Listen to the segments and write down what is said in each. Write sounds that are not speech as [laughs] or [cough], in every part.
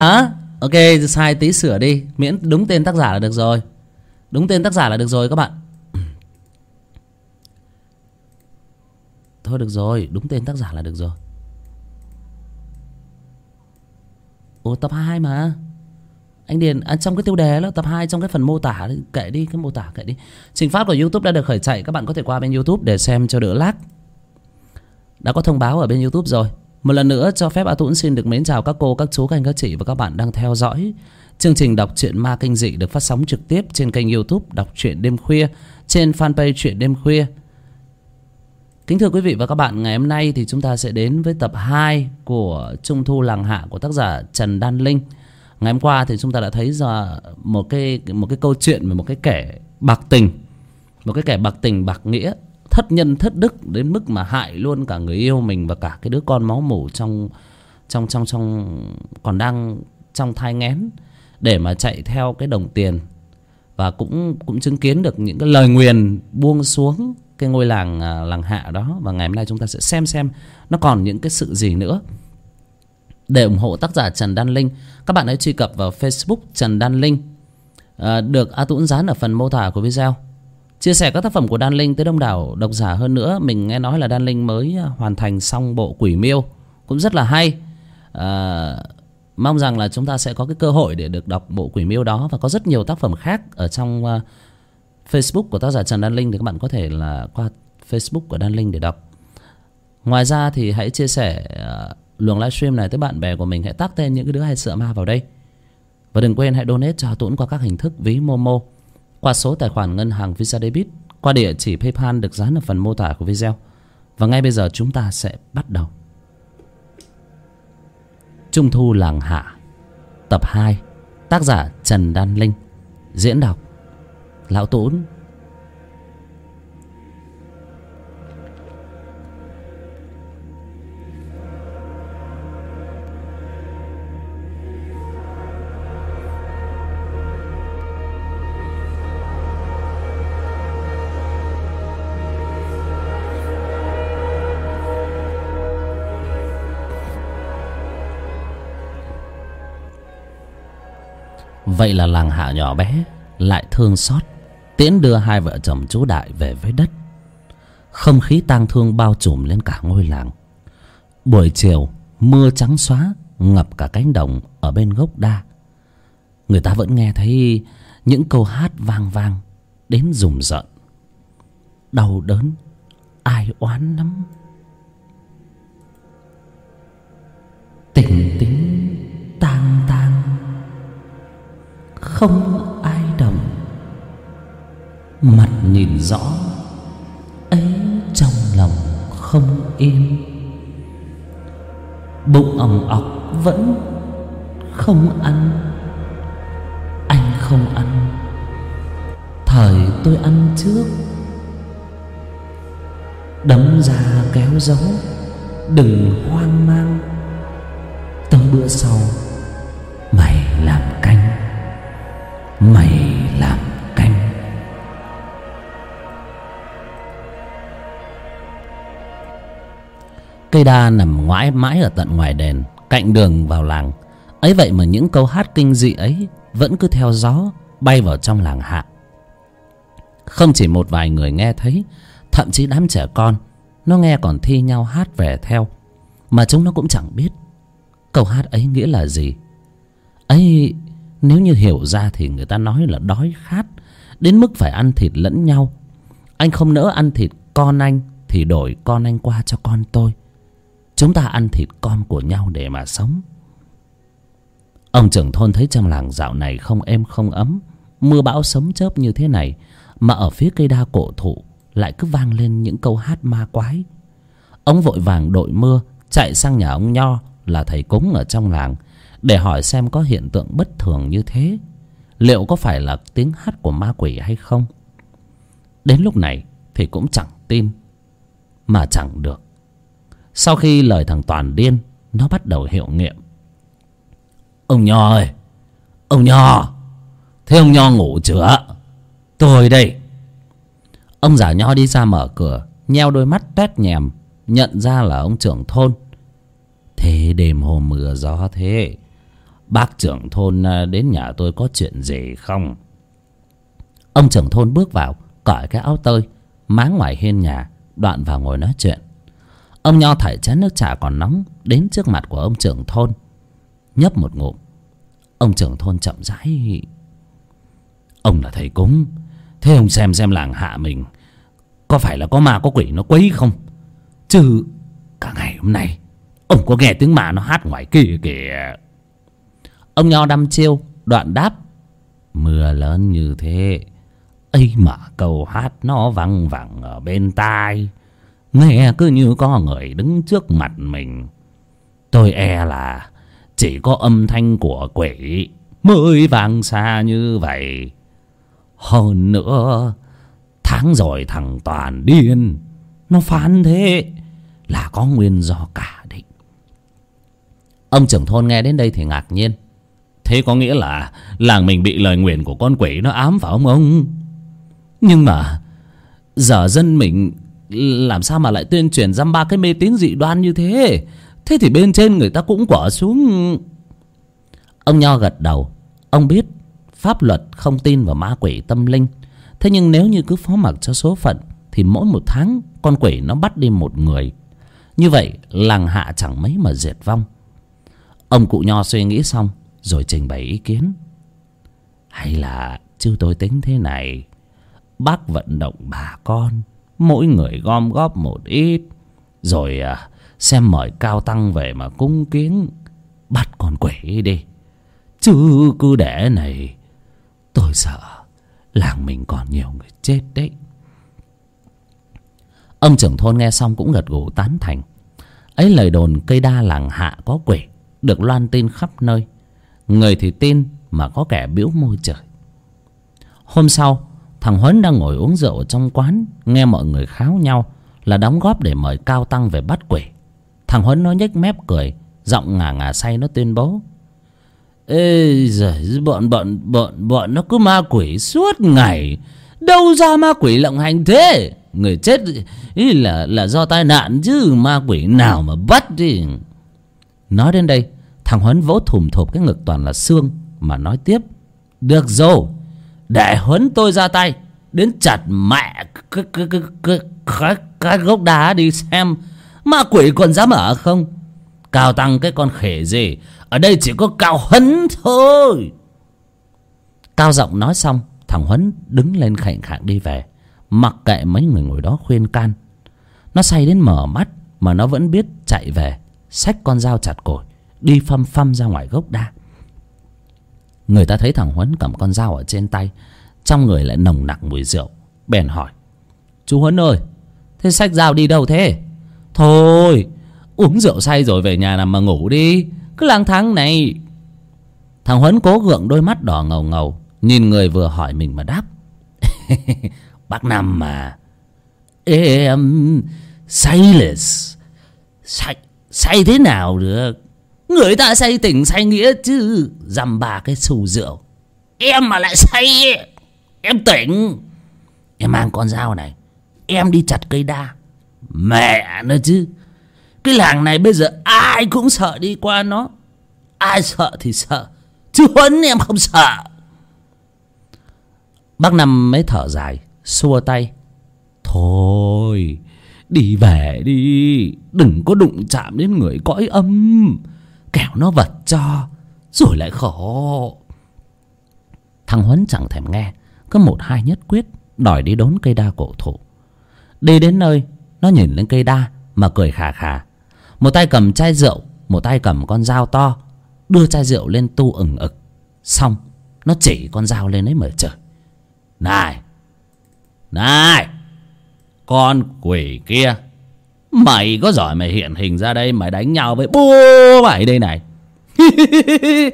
hả? Ok sai tí sửa đi. Miễn đúng tên tác giả là được rồi. Đúng tên tác giả là được rồi các bạn. Thôi được rồi đúng tên tác giả là được rồi. Ồ tập 2 mà. Anh điền à, trong cái tiêu đề đó tập 2 trong cái phần mô tả kệ đi cái mô tả kệ đi. Trình phát của youtube đã được khởi chạy các bạn có thể qua bên youtube để xem cho đỡ lag. Đã có thông báo ở bên youtube rồi một lần nữa cho phép A Tuấn xin được mến chào các cô, các chú, các anh, các chị và các bạn đang theo dõi chương trình đọc truyện ma kinh dị được phát sóng trực tiếp trên kênh youtube đọc truyện đêm khuya trên fanpage truyện đêm khuya. Kính thưa quý vị và các bạn, ngày hôm nay thì chúng ta sẽ đến với tập 2 của Trung Thu Làng Hạ của tác giả Trần Đan Linh. Ngày hôm qua thì chúng ta đã thấy ra một cái một cái câu chuyện về một cái kẻ bạc tình, một cái kẻ bạc tình bạc nghĩa thất nhân thất đức đến mức mà hại luôn cả người yêu mình và cả cái đứa con máu mủ trong trong trong trong còn đang trong thai nghén để mà chạy theo cái đồng tiền. Và cũng cũng chứng kiến được những cái lời nguyền buông xuống cái ngôi làng à, làng hạ đó. Và ngày hôm nay chúng ta sẽ xem xem nó còn những cái sự gì nữa. Để ủng hộ tác giả Trần Đan Linh các bạn hãy truy cập vào Facebook Trần Đan Linh à, được A Tuấn dán ở phần mô tả của video chia sẻ các tác phẩm của Đan Linh tới đông đảo độc giả hơn nữa. Mình nghe nói là Đan Linh mới à, hoàn thành xong bộ Quỷ Miêu. Cũng rất là hay. À, mong rằng là chúng ta sẽ có cái cơ hội để được đọc bộ Quỷ Miêu đó. Và có rất nhiều tác phẩm khác ở trong uh, Facebook của tác giả Trần Đan Linh thì các bạn có thể là qua Facebook của Đan Linh để đọc. Ngoài ra thì hãy chia sẻ uh, luồng livestream này tới bạn bè của mình. Hãy tác tên những cái đứa hay sợ ma vào đây. Và đừng quên hãy donate cho Tuấn qua các hình thức ví Momo qua số tài khoản ngân hàng Visa Debit, qua địa chỉ PayPal được dán ở phần mô tả của video. Và ngay bây giờ chúng ta sẽ bắt đầu. Trung thu làng hạ, Tập 2 Tác giả Trần Đan Linh, Diễn đọc Lão Tốn Vậy là làng hạ nhỏ bé Lại thương xót, Tiễn đưa hai vợ chồng chú Đại về với đất. Không khí tang thương bao trùm lên cả ngôi làng. Buổi chiều, Mưa trắng xóa, Ngập cả cánh đồng Ở bên gốc đa. Người ta vẫn nghe thấy Những câu hát vang vang Đến rùng rợn. Đau đớn, Ai oán lắm. Tình tính. Không ai đồng. Mặt nhìn rõ, ấy trong lòng không yên bụng ỏng ọc vẫn không ăn, anh không ăn. Thời tôi ăn trước, đấm ra kéo dấu đừng hoang mang. Tới bữa sau, mày làm canh mày làm canh. Cây đa nằm ngoãi mãi ở tận ngoài đền, cạnh đường vào làng. Ấy vậy mà những câu hát kinh dị ấy vẫn cứ theo gió bay vào trong làng hạ. Không chỉ một vài người nghe thấy, thậm chí đám trẻ con, nó nghe còn thi nhau hát về theo, mà chúng nó cũng chẳng biết câu hát ấy nghĩa là gì. Ấy nếu như hiểu ra thì người ta nói là đói khát, đến mức phải ăn thịt lẫn nhau. Anh không nỡ ăn thịt con anh thì đổi con anh qua cho con tôi. Chúng ta ăn thịt con của nhau để mà sống. Ông trưởng thôn thấy trong làng dạo này không êm không ấm, mưa bão sấm chớp như thế này, mà ở phía cây đa cổ thụ lại cứ vang lên những câu hát ma quái. Ông vội vàng đội mưa, chạy sang nhà ông nho là thầy cúng ở trong làng để hỏi xem có hiện tượng bất thường như thế. Liệu có phải là tiếng hát của ma quỷ hay không? Đến lúc này thì cũng chẳng tin, mà chẳng được. Sau khi lời thằng toàn điên, nó bắt đầu hiệu nghiệm. Ông nho ơi! Ông nho! Thế ông nho ngủ chưa? Tôi đây! Ông giả nho đi ra mở cửa, nheo đôi mắt toét nhèm, nhận ra là ông trưởng thôn. Thế đêm hôm mưa gió thế bác trưởng thôn à, đến nhà tôi có chuyện gì không? Ông trưởng thôn bước vào, cởi cái áo tơi, máng ngoài hiên nhà, đoạn vào ngồi nói chuyện. Ông nho thảy chén nước trà còn nóng đến trước mặt của ông trưởng thôn, nhấp một ngụm. Ông trưởng thôn chậm rãi, ông là thầy cúng, thế ông xem xem làng hạ mình, có phải là có ma có quỷ nó quấy không? Chứ cả ngày hôm nay, ông có nghe tiếng ma nó hát ngoài kia kìa ông nho đăm chiêu, đoạn đáp, mưa lớn như thế, ấy mà câu hát nó văng vẳng ở bên tai. Nghe cứ như có người đứng trước mặt mình. Tôi e là chỉ có âm thanh của quỷ mới vang xa như vậy. Hơn nữa, tháng rồi thằng toàn điên, nó phán thế là có nguyên do cả định. Ông trưởng thôn nghe đến đây thì ngạc nhiên thế có nghĩa là làng mình bị lời nguyền của con quỷ nó ám phải không ông. Nhưng mà giờ dân mình làm sao mà lại tuyên truyền dăm ba cái mê tín dị đoan như thế? Thế thì bên trên người ta cũng quở xuống. Ông nho gật đầu. Ông biết pháp luật không tin vào ma quỷ tâm linh. Thế nhưng nếu như cứ phó mặc cho số phận, thì mỗi một tháng con quỷ nó bắt đi một người. Như vậy, làng hạ chẳng mấy mà diệt vong. Ông cụ nho suy nghĩ xong rồi trình bày ý kiến. Hay là chứ tôi tính thế này. Bác vận động bà con mỗi người gom góp một ít. Rồi à, xem mời cao tăng về mà cúng kiến. Bắt con quỷ đi. Chứ cứ để này tôi sợ làng mình còn nhiều người chết đấy. Ông trưởng thôn nghe xong cũng gật gù tán thành. Ấy lời đồn cây đa làng hạ có quỷ được loan tin khắp nơi người thì tin mà có kẻ biểu môi trời. Hôm sau, thằng huấn đang ngồi uống rượu ở trong quán, nghe mọi người kháo nhau là đóng góp để mời cao tăng về bắt quỷ. Thằng huấn nó nhếch mép cười, giọng ngà ngà say nó tuyên bố. Ê giời, bọn bọn bọn bọn nó cứ ma quỷ suốt ngày. Đâu ra ma quỷ lộng hành thế? Người chết, ý là là do tai nạn chứ, ma quỷ nào mà bắt đi. Nói đến đây thằng huấn vỗ thùm thộp cái ngực toàn là xương mà nói tiếp. Được rồi để huấn tôi ra tay đến chặt mẹ cái cái cái cái cái, cái gốc đá đi xem. Ma quỷ còn dám ở không? Cao tăng cái con khể gì? Ở đây chỉ có cao huấn thôi. Cao giọng nói xong thằng huấn đứng lên khệnh khạng đi về mặc kệ mấy người ngồi đó khuyên can. Nó say đến mở mắt mà nó vẫn biết chạy về xách con dao chặt cổi đi phăm phăm ra ngoài gốc đa. Người ta thấy thằng huấn cầm con dao ở trên tay, trong người lại nồng nặc mùi rượu, bèn hỏi, chú huấn ơi, thế xách dao đi đâu thế? Thôi, uống rượu say rồi về nhà nằm mà ngủ đi, cứ lang thang này. Thằng huấn cố gượng đôi mắt đỏ ngầu ngầu, nhìn người vừa hỏi mình mà đáp, [laughs] bác năm mà em say là say say thế nào được? Người ta say tỉnh say nghĩa chứ, dăm ba cái xù rượu. Em mà lại say em tỉnh. Em mang con dao này, em đi chặt cây đa. Mẹ nữa chứ, cái làng này bây giờ ai cũng sợ đi qua nó. Ai sợ thì sợ, chứ huấn em không sợ. Bác năm mới thở dài, xua tay. Thôi, đi về đi, đừng có đụng chạm đến người cõi âm kẻo nó vật cho, rồi lại khổ. Thằng huấn chẳng thèm nghe có một hai nhất quyết, đòi đi đốn cây đa cổ thụ. Đi đến nơi, nó nhìn lên cây đa mà cười khà khà. Một tay cầm chai rượu, một tay cầm con dao to, đưa chai rượu lên tu ừng ực. Xong, nó chỉ con dao lên ấy mở trời. Này này, con quỷ kia mày có giỏi mày hiện hình ra đây, mày đánh nhau với bố mày đây này. [laughs]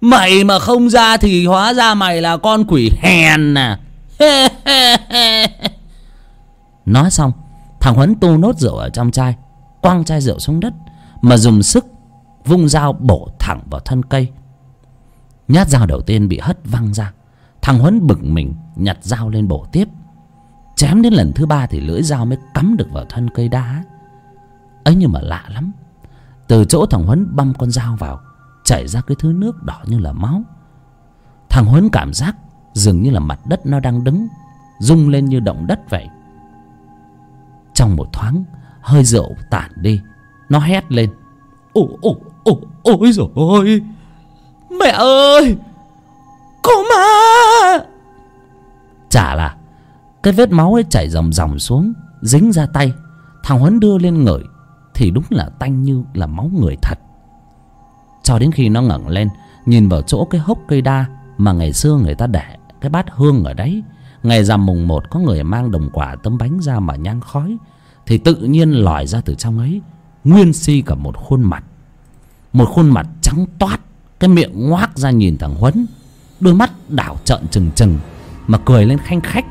Mày mà không ra thì hóa ra mày là con quỷ hèn nè à. [laughs] nói xong, thằng huấn tu nốt rượu ở trong chai, quăng chai rượu xuống đất, mà dùng sức vung dao bổ thẳng vào thân cây. Nhát dao đầu tiên bị hất văng ra. Thằng huấn bực mình nhặt dao lên bổ tiếp. Chém đến lần thứ ba thì lưỡi dao mới cắm được vào thân cây đá ấy nhưng mà lạ lắm. Từ chỗ thằng huấn băm con dao vào, chảy ra cái thứ nước đỏ như là máu. Thằng huấn cảm giác dường như là mặt đất nó đang đứng, rung lên như động đất vậy. Trong một thoáng, hơi rượu tản đi. Nó hét lên. Ồ ồ ồ, ôi rồi ôi mẹ ơi! Cô ma! Chả là, cái vết máu ấy chảy ròng ròng xuống, dính ra tay. Thằng huấn đưa lên ngửi thì đúng là tanh như là máu người thật. Cho đến khi nó ngẩng lên, nhìn vào chỗ cái hốc cây đa mà ngày xưa người ta để cái bát hương ở đấy, ngày rằm mùng một có người mang đồng quả tấm bánh ra mà nhang khói, thì tự nhiên lòi ra từ trong ấy, nguyên si cả một khuôn mặt. Một khuôn mặt trắng toát, cái miệng ngoác ra nhìn thằng huấn, đôi mắt đảo trợn trừng trừng, mà cười lên khanh khách.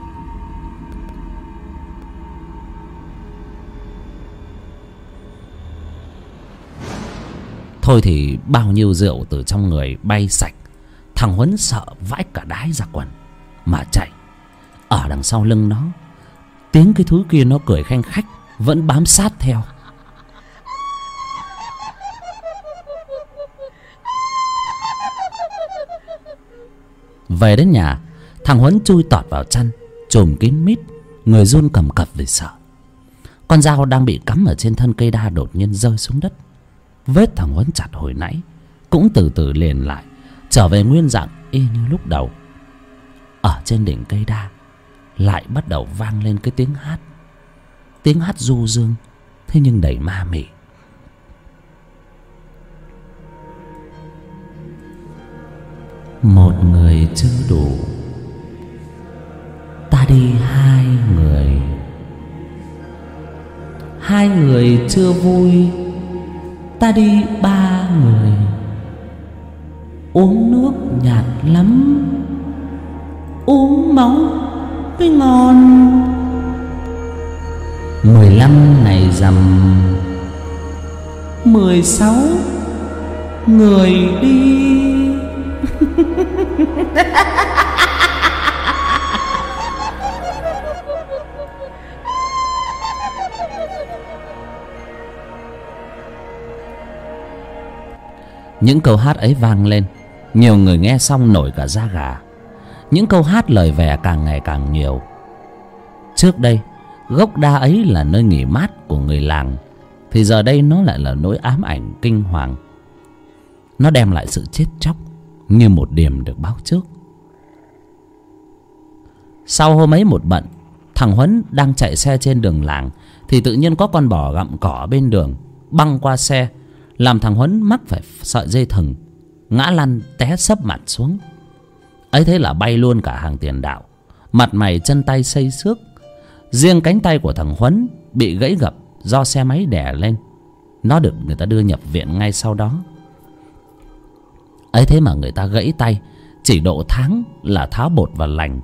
Thôi thì bao nhiêu rượu từ trong người bay sạch, thằng huấn sợ vãi cả đái ra quần, mà chạy. Ở đằng sau lưng nó, tiếng cái thứ kia nó cười khanh khách, vẫn bám sát theo. Về đến nhà, thằng huấn chui tọt vào chăn chùm kín mít, người run cầm cập vì sợ. Con dao đang bị cắm ở trên thân cây đa đột nhiên rơi xuống đất vết thằng huấn chặt hồi nãy, cũng từ từ liền lại, trở về nguyên dạng y như lúc đầu. Ở trên đỉnh cây đa, lại bắt đầu vang lên cái tiếng hát. Tiếng hát du dương, thế nhưng đầy ma mị. Một người chưa đủ, ta đi hai người. Hai người chưa vui ta đi ba người. Uống nước nhạt lắm. Uống máu mới ngon. Mười lăm ngày rằm. Mười sáu người đi. [laughs] những câu hát ấy vang lên. Nhiều người nghe xong nổi cả da gà. Những câu hát lời vẻ càng ngày càng nhiều. Trước đây, gốc đa ấy là nơi nghỉ mát của người làng, thì giờ đây nó lại là nỗi ám ảnh kinh hoàng. Nó đem lại sự chết chóc như một điểm được báo trước. Sau hôm ấy một bận, thằng huấn đang chạy xe trên đường làng, thì tự nhiên có con bò gặm cỏ bên đường, băng qua xe làm thằng huấn mắc phải sợi dây thừng, ngã lăn té sấp mặt xuống. Ấy thế là bay luôn cả hàng tiền đạo. Mặt mày, chân tay xây xước. Riêng cánh tay của thằng huấn bị gãy gập do xe máy đè lên. Nó được người ta đưa nhập viện ngay sau đó. Ấy thế mà người ta gãy tay. Chỉ độ tháng là tháo bột và lành.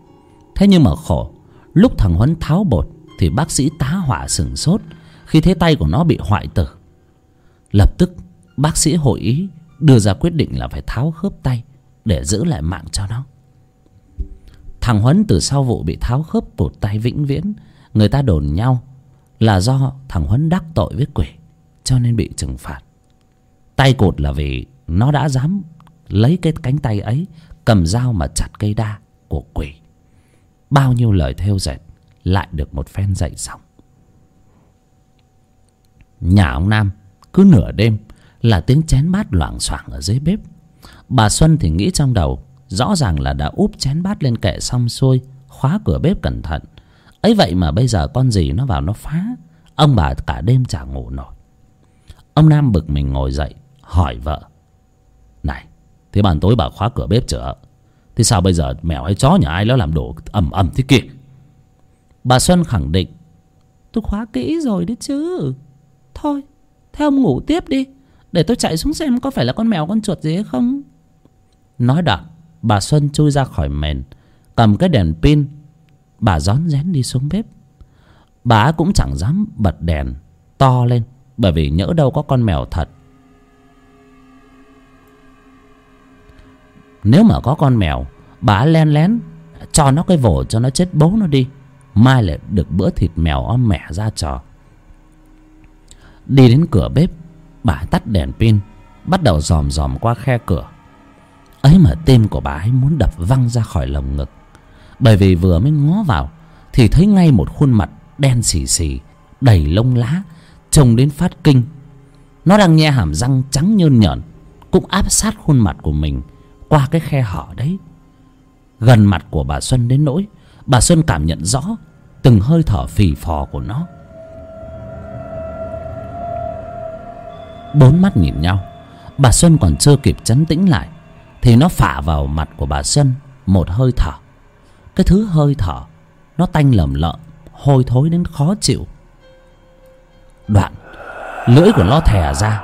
Thế nhưng mà khổ, lúc thằng huấn tháo bột thì bác sĩ tá hỏa sừng sốt khi thấy tay của nó bị hoại tử. Lập tức bác sĩ hội ý đưa ra quyết định là phải tháo khớp tay để giữ lại mạng cho nó. Thằng huấn từ sau vụ bị tháo khớp cột tay vĩnh viễn, người ta đồn nhau là do thằng huấn đắc tội với quỷ, cho nên bị trừng phạt. Tay cột là vì nó đã dám lấy cái cánh tay ấy, cầm dao mà chặt cây đa của quỷ. Bao nhiêu lời thêu dệt, lại được một phen dậy xong. Nhà ông nam cứ nửa đêm là tiếng chén bát loảng xoảng ở dưới bếp. Bà xuân thì nghĩ trong đầu, rõ ràng là đã úp chén bát lên kệ xong xuôi, khóa cửa bếp cẩn thận. Ấy vậy mà bây giờ con gì nó vào nó phá. Ông bà cả đêm chả ngủ nổi. Ông nam bực mình ngồi dậy, hỏi vợ. Này, thế bàn tối bà khóa cửa bếp chưa? Thế sao bây giờ mèo hay chó nhà ai nó làm đổ ầm ầm thế kia? Bà xuân khẳng định, tôi khóa kỹ rồi đấy chứ. Thôi thế ông ngủ tiếp đi để tôi chạy xuống xem có phải là con mèo, con chuột gì hay không. Nói đoạn, bà xuân chui ra khỏi mền, cầm cái đèn pin, bà rón rén đi xuống bếp. Bà cũng chẳng dám bật đèn to lên, bởi vì nhỡ đâu có con mèo thật. Nếu mà có con mèo, bà len lén cho nó cái vồ cho nó chết bố nó đi, mai lại được bữa thịt mèo om mẻ ra trò. Đi đến cửa bếp bà tắt đèn pin, bắt đầu dòm dòm qua khe cửa. Ấy mà tim của bà ấy muốn đập văng ra khỏi lồng ngực. Bởi vì vừa mới ngó vào, thì thấy ngay một khuôn mặt đen xì xì, đầy lông lá, trông đến phát kinh. Nó đang nhe hàm răng trắng nhơn nhởn, cũng áp sát khuôn mặt của mình qua cái khe hở đấy. Gần mặt của bà xuân đến nỗi, bà xuân cảm nhận rõ từng hơi thở phì phò của nó. Bốn mắt nhìn nhau. Bà xuân còn chưa kịp chấn tĩnh lại, thì nó phả vào mặt của bà xuân, một hơi thở. Cái thứ hơi thở, nó tanh lầm lợm, hôi thối đến khó chịu. Đoạn, lưỡi của nó thè ra.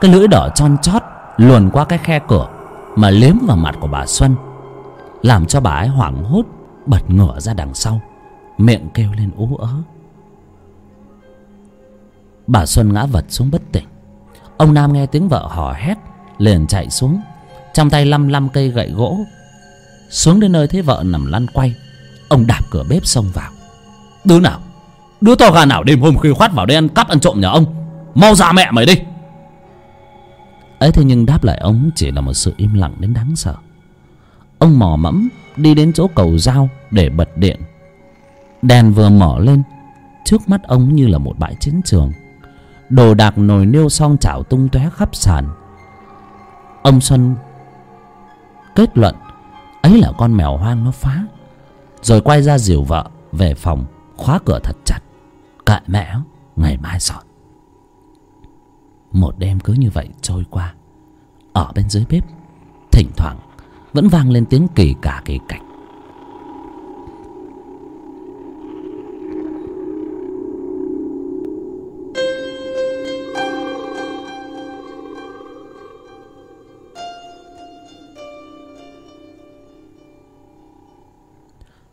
Cái lưỡi đỏ chon chót, luồn qua cái khe cửa mà liếm vào mặt của bà xuân, làm cho bà ấy hoảng hốt, bật ngửa ra đằng sau, miệng kêu lên ú ớ. Bà xuân ngã vật xuống bất tỉnh ông nam nghe tiếng vợ hò hét, liền chạy xuống. Trong tay lăm lăm cây gậy gỗ, xuống đến nơi thấy vợ nằm lăn quay, ông đạp cửa bếp xông vào. Đứa nào? Đứa to gà nào đêm hôm khuya khoát vào đây ăn cắp ăn trộm nhà ông? Mau ra mẹ mày đi! Ấy thế nhưng đáp lại ông chỉ là một sự im lặng đến đáng sợ. Ông mò mẫm đi đến chỗ cầu dao để bật điện. Đèn vừa mở lên, trước mắt ông như là một bãi chiến trường đồ đạc nồi niêu son chảo tung tóe khắp sàn. Ông xuân kết luận, ấy là con mèo hoang nó phá. Rồi quay ra dìu vợ về phòng, khóa cửa thật chặt. Kệ mẹ ngày mai dọn. Một đêm cứ như vậy trôi qua. Ở bên dưới bếp, thỉnh thoảng vẫn vang lên tiếng kỳ cả kỳ cạch.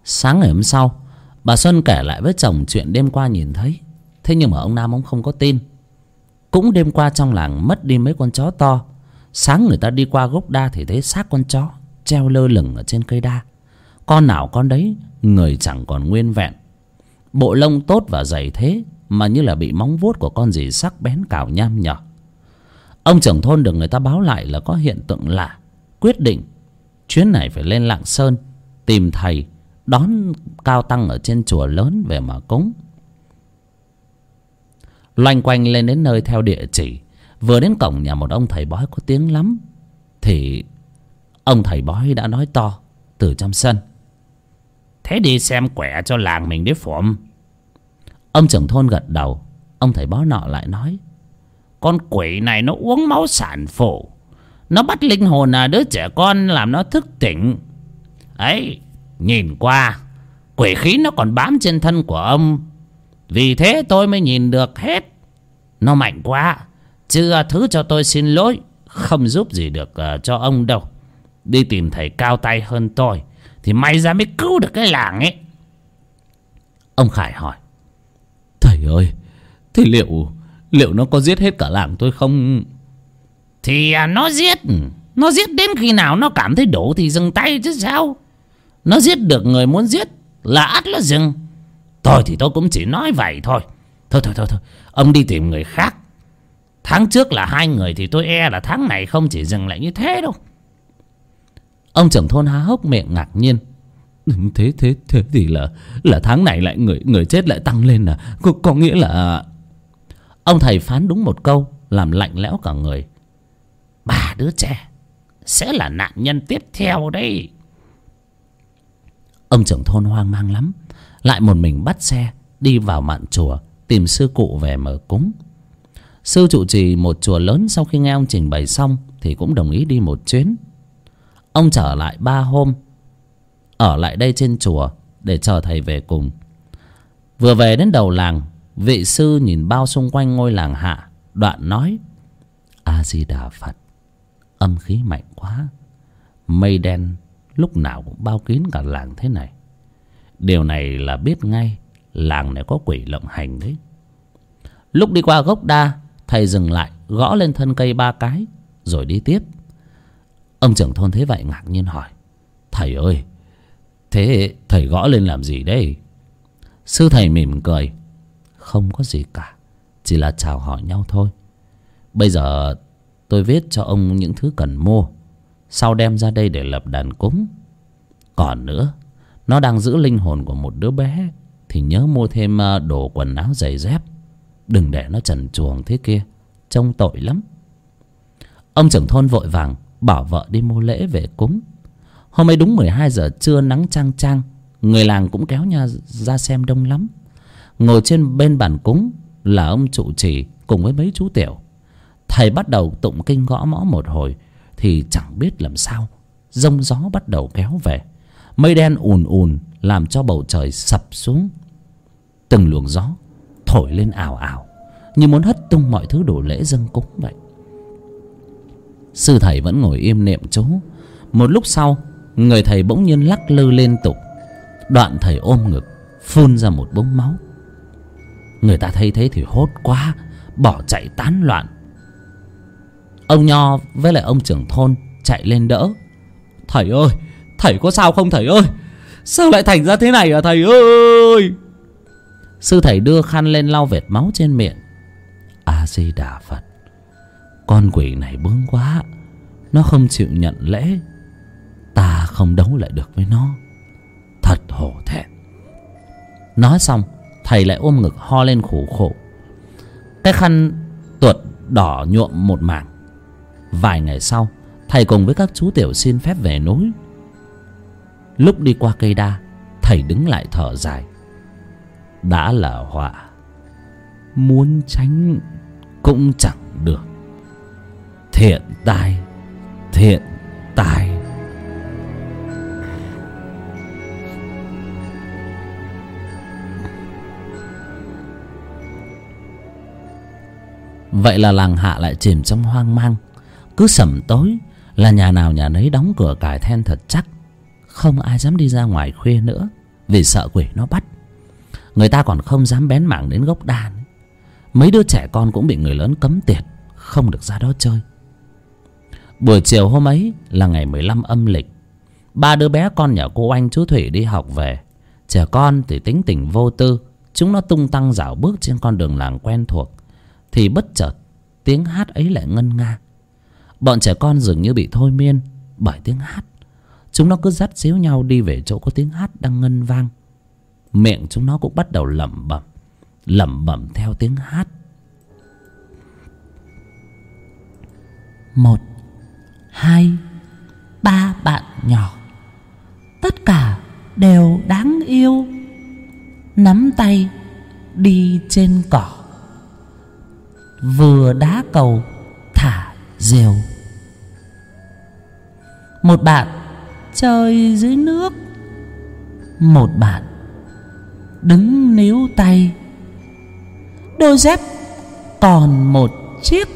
Sáng ngày hôm sau, bà xuân kể lại với chồng chuyện đêm qua nhìn thấy. Thế nhưng mà ông nam ông không có tin. Cũng đêm qua trong làng mất đi mấy con chó to. Sáng người ta đi qua gốc đa thì thấy xác con chó treo lơ lửng ở trên cây đa. Con nào con đấy, người chẳng còn nguyên vẹn. Bộ lông tốt và dày thế mà như là bị móng vuốt của con gì sắc bén cào nham nhở. Ông trưởng thôn được người ta báo lại là có hiện tượng lạ. Quyết định chuyến này phải lên lạng sơn tìm thầy đón cao tăng ở trên chùa lớn về mà cúng. Loanh quanh lên đến nơi theo địa chỉ. Vừa đến cổng nhà một ông thầy bói có tiếng lắm. Thì ông thầy bói đã nói to từ trong sân. Thế đi xem quẻ cho làng mình đấy phụng. Ông trưởng thôn gật đầu. Ông thầy bói nọ lại nói, con quỷ này nó uống máu sản phụ. Nó bắt linh hồn là đứa trẻ con làm nó thức tỉnh. Ấy nhìn qua quỷ khí nó còn bám trên thân của ông. Vì thế tôi mới nhìn được hết. Nó mạnh quá chưa thứ cho tôi xin lỗi không giúp gì được uh, cho ông đâu. Đi tìm thầy cao tay hơn tôi thì may ra mới cứu được cái làng ấy. Ông khải hỏi thầy ơi thế liệu liệu nó có giết hết cả làng tôi không? Thì à, nó giết. Nó giết đến khi nào nó cảm thấy đủ thì dừng tay chứ sao nó giết được người muốn giết là ắt nó dừng tôi thì tôi cũng chỉ nói vậy thôi. Thôi thôi thôi thôi. Ông đi tìm người khác. Tháng trước là hai người thì tôi e là tháng này không chỉ dừng lại như thế đâu. Ông trưởng thôn há hốc miệng ngạc nhiên. [laughs] Thế thế thế thì là là tháng này lại người người chết lại tăng lên à? Có, có nghĩa là ông thầy phán đúng một câu làm lạnh lẽo cả người. Ba đứa trẻ sẽ là nạn nhân tiếp theo đây ông trưởng thôn hoang mang lắm. Lại một mình bắt xe, đi vào mạn chùa, tìm sư cụ về mở cúng. Sư trụ trì một chùa lớn sau khi nghe ông trình bày xong thì cũng đồng ý đi một chuyến. Ông trở lại ba hôm, ở lại đây trên chùa để chờ thầy về cùng. Vừa về đến đầu làng, vị sư nhìn bao xung quanh ngôi làng hạ, đoạn nói, a di đà phật, âm khí mạnh quá, mây đen lúc nào cũng bao kín cả làng thế này. Điều này là biết ngay, làng này có quỷ lộng hành đấy. Lúc đi qua gốc đa, thầy dừng lại, gõ lên thân cây ba cái, rồi đi tiếp. Ông trưởng thôn thấy vậy ngạc nhiên hỏi, thầy ơi, thế thầy gõ lên làm gì đây? Sư thầy mỉm cười, không có gì cả, chỉ là chào hỏi nhau thôi. Bây giờ tôi viết cho ông những thứ cần mua sau đem ra đây để lập đàn cúng. Còn nữa, nó đang giữ linh hồn của một đứa bé, thì nhớ mua thêm à, đồ quần áo giày dép. Đừng để nó trần chuồng thế kia, trông tội lắm. Ông trưởng thôn vội vàng bảo vợ đi mua lễ về cúng. Hôm ấy đúng mười hai giờ trưa nắng chang chang, người làng cũng kéo nhau ra xem đông lắm. Ngồi trên bên bàn cúng là ông trụ trì cùng với mấy chú tiểu. Thầy bắt đầu tụng kinh gõ mõ một hồi thì chẳng biết làm sao. Rông gió bắt đầu kéo về. Mây đen ùn ùn làm cho bầu trời sập xuống. Từng luồng gió thổi lên ảo ảo, như muốn hất tung mọi thứ đồ lễ dâng cúng vậy. Sư thầy vẫn ngồi im niệm chú. Một lúc sau, người thầy bỗng nhiên lắc lư liên tục. Đoạn thầy ôm ngực, phun ra một búng máu. Người ta thấy thế thì hốt quá, bỏ chạy tán loạn ông nho với lại ông trưởng thôn chạy lên đỡ. Thầy ơi, thầy có sao không thầy ơi? Sao lại thành ra thế này à thầy ơi? Sư thầy đưa khăn lên lau vệt máu trên miệng. A di đà phật, con quỷ này bướng quá. Nó không chịu nhận lễ. Ta không đấu lại được với nó. Thật hổ thẹn. Nói xong, thầy lại ôm ngực ho lên khổ khổ. Cái khăn tuột đỏ nhuộm một mảng vài ngày sau, thầy cùng với các chú tiểu xin phép về núi. Lúc đi qua cây đa, thầy đứng lại thở dài. Đã là họa. Muốn tránh cũng chẳng được. Thiện tai thiện tai. Vậy là làng hạ lại chìm trong hoang mang cứ sẩm tối, là nhà nào nhà nấy đóng cửa cài then thật chắc. Không ai dám đi ra ngoài khuya nữa, vì sợ quỷ nó bắt. Người ta còn không dám bén mảng đến gốc đa nữa. mấy đứa trẻ con cũng bị người lớn cấm tiệt, không được ra đó chơi. Buổi chiều hôm ấy là ngày mười lăm âm lịch. Ba đứa bé con nhà cô anh chú thủy đi học về. Trẻ con thì tính tình vô tư, chúng nó tung tăng dạo bước trên con đường làng quen thuộc. Thì bất chợt, tiếng hát ấy lại ngân nga bọn trẻ con dường như bị thôi miên bởi tiếng hát. Chúng nó cứ dắt xíu nhau đi về chỗ có tiếng hát đang ngân vang. Miệng chúng nó cũng bắt đầu lẩm bẩm lẩm bẩm theo tiếng hát. Một, hai, ba bạn nhỏ. Tất cả đều đáng yêu. Nắm tay đi trên cỏ. Vừa đá cầu, thả diều một bạn. Chơi dưới nước. Một bạn. Đứng níu tay. Đôi dép còn một chiếc.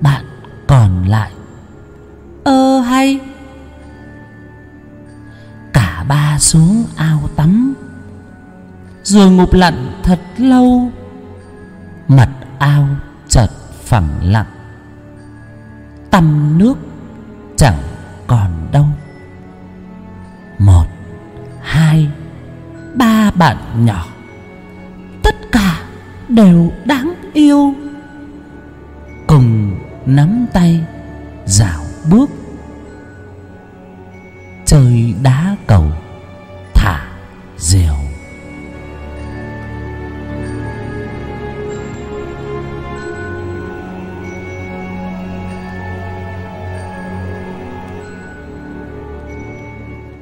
Bạn còn lại. Ơ hay. Cả ba xuống ao tắm. Rồi ngụp lặn thật lâu. Mặt ao chợt phẳng lặng. Tăm nước chẳng còn đâu. Một, hai, ba bạn nhỏ, tất cả đều đáng yêu. Cùng nắm tay, dạo bước. Chơi đá cầu, thả diều.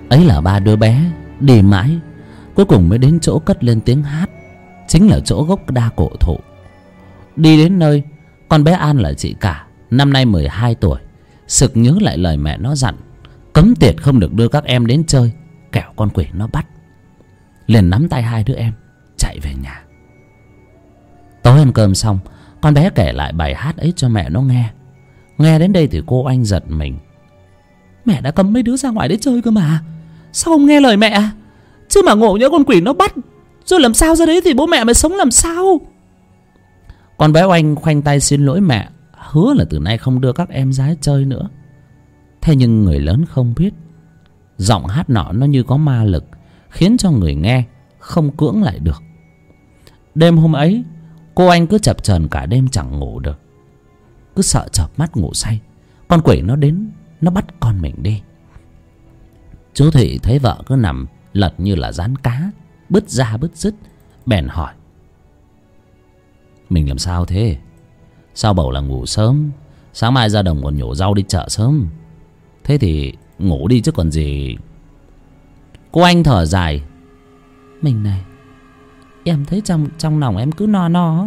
Ấy là ba đứa bé, đi mãi, cuối cùng mới đến chỗ cất lên tiếng hát, chính là chỗ gốc đa cổ thụ. Đi đến nơi, con bé an là chị cả, năm nay mười hai tuổi, sực nhớ lại lời mẹ nó dặn, cấm tiệt không được đưa các em đến chơi, kẻo con quỷ nó bắt. Liền nắm tay hai đứa em, chạy về nhà. Tối ăn cơm xong, con bé kể lại bài hát ấy cho mẹ nó nghe. Nghe đến đây thì cô anh giật mình. Mẹ đã cấm mấy đứa ra ngoài để chơi cơ mà sao không nghe lời mẹ? Chứ mà ngộ nhỡ con quỷ nó bắt, rồi làm sao ra đấy thì bố mẹ mày sống làm sao? Con bé oanh khoanh tay xin lỗi mẹ, hứa là từ nay không đưa các em gái chơi nữa. Thế nhưng người lớn không biết, giọng hát nọ nó như có ma lực, khiến cho người nghe không cưỡng lại được. Đêm hôm ấy, cô anh cứ chập chờn cả đêm chẳng ngủ được. Cứ sợ chợp mắt ngủ say, con quỷ nó đến, nó bắt con mình đi chú thị thấy vợ cứ nằm lật như là rán cá, bứt ra bứt dứt, bèn hỏi. Mình làm sao thế? Sao bầu là ngủ sớm? Sáng mai ra đồng còn nhổ rau đi chợ sớm. Thế thì ngủ đi chứ còn gì. Cô anh thở dài. Mình này, em thấy trong trong lòng em cứ no no.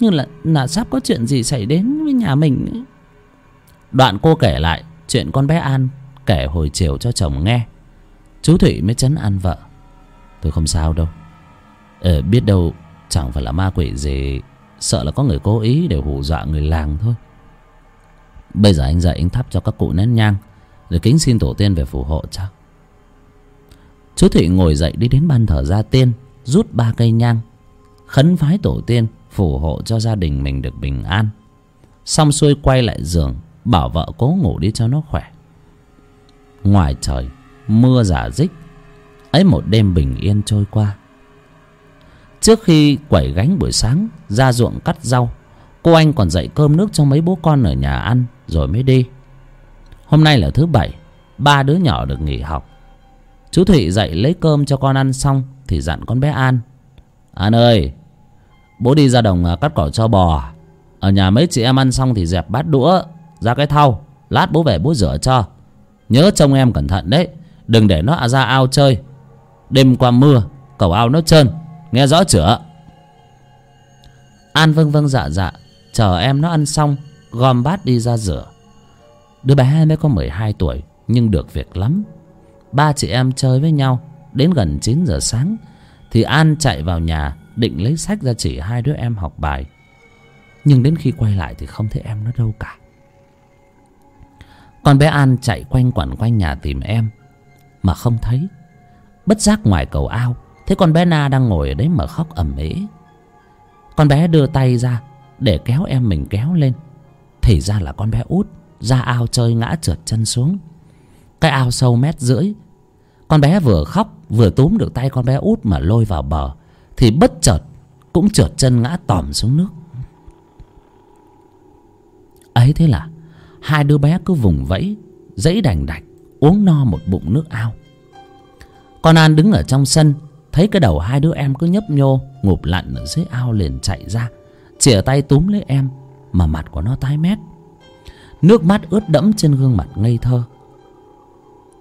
Như là là sắp có chuyện gì xảy đến với nhà mình đoạn cô kể lại chuyện con bé an kể hồi chiều cho chồng nghe. Chú Thụy mới chấn an vợ. Tôi không sao đâu. Ờ, biết đâu chẳng phải là ma quỷ gì sợ là có người cố ý để hù dọa người làng thôi. Bây giờ anh dậy anh thắp cho các cụ nén nhang rồi kính xin tổ tiên về phù hộ cho. Chú thụy ngồi dậy đi đến ban thờ gia tiên rút ba cây nhang khấn vái tổ tiên phù hộ cho gia đình mình được bình an. Xong xuôi quay lại giường bảo vợ cố ngủ đi cho nó khỏe ngoài trời, mưa giả dích. Ấy một đêm bình yên trôi qua. Trước khi quẩy gánh buổi sáng ra ruộng cắt rau, cô anh còn dậy cơm nước cho mấy bố con ở nhà ăn rồi mới đi. Hôm nay là thứ bảy, ba đứa nhỏ được nghỉ học. Chú thụy dậy lấy cơm cho con ăn xong thì dặn con bé an. An ơi, bố đi ra đồng à, cắt cỏ cho bò. Ở nhà mấy chị em ăn xong thì dẹp bát đũa, ra cái thau, lát bố về bố rửa cho nhớ trông em cẩn thận đấy. Đừng để nó ra ao chơi. Đêm qua mưa, cầu ao nó trơn. Nghe rõ chửa an vâng vâng dạ dạ. Chờ em nó ăn xong, gom bát đi ra rửa. Đứa bé mới có mười hai tuổi, nhưng được việc lắm. Ba chị em chơi với nhau, đến gần chín giờ sáng, thì an chạy vào nhà, định lấy sách ra chỉ hai đứa em học bài. Nhưng đến khi quay lại thì không thấy em nó đâu cả con bé an chạy quanh quẩn quanh nhà tìm em, mà không thấy. Bất giác ngoài cầu ao, thấy con bé na đang ngồi ở đấy mà khóc ầm ĩ. Con bé đưa tay ra để kéo em mình kéo lên. Thì ra là con bé út ra ao chơi ngã trượt chân xuống. Cái ao sâu mét rưỡi. Con bé vừa khóc vừa túm được tay con bé út mà lôi vào bờ, thì bất chợt cũng trượt chân ngã tòm xuống nước. Ấy thế là hai đứa bé cứ vùng vẫy dãy đành đạch, uống no một bụng nước ao. Con an đứng ở trong sân, thấy cái đầu hai đứa em cứ nhấp nhô, ngụp lặn ở dưới ao liền chạy ra, chìa tay túm lấy em, mà mặt của nó tái mét. Nước mắt ướt đẫm trên gương mặt ngây thơ.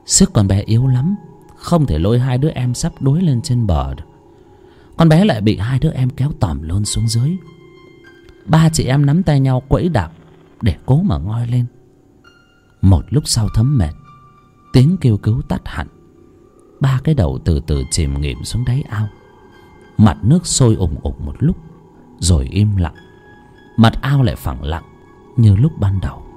Sức con bé yếu lắm, không thể lôi hai đứa em sắp đuối lên trên bờ được. Con bé lại bị hai đứa em kéo tòm luôn xuống dưới. Ba chị em nắm tay nhau quẫy đạp để cố mà ngoi lên. Một lúc sau thấm mệt, tiếng kêu cứu tắt hẳn. Ba cái đầu từ từ chìm nghỉm xuống đáy ao. Mặt nước sôi ủng ủng một lúc, rồi im lặng. Mặt ao lại phẳng lặng như lúc ban đầu.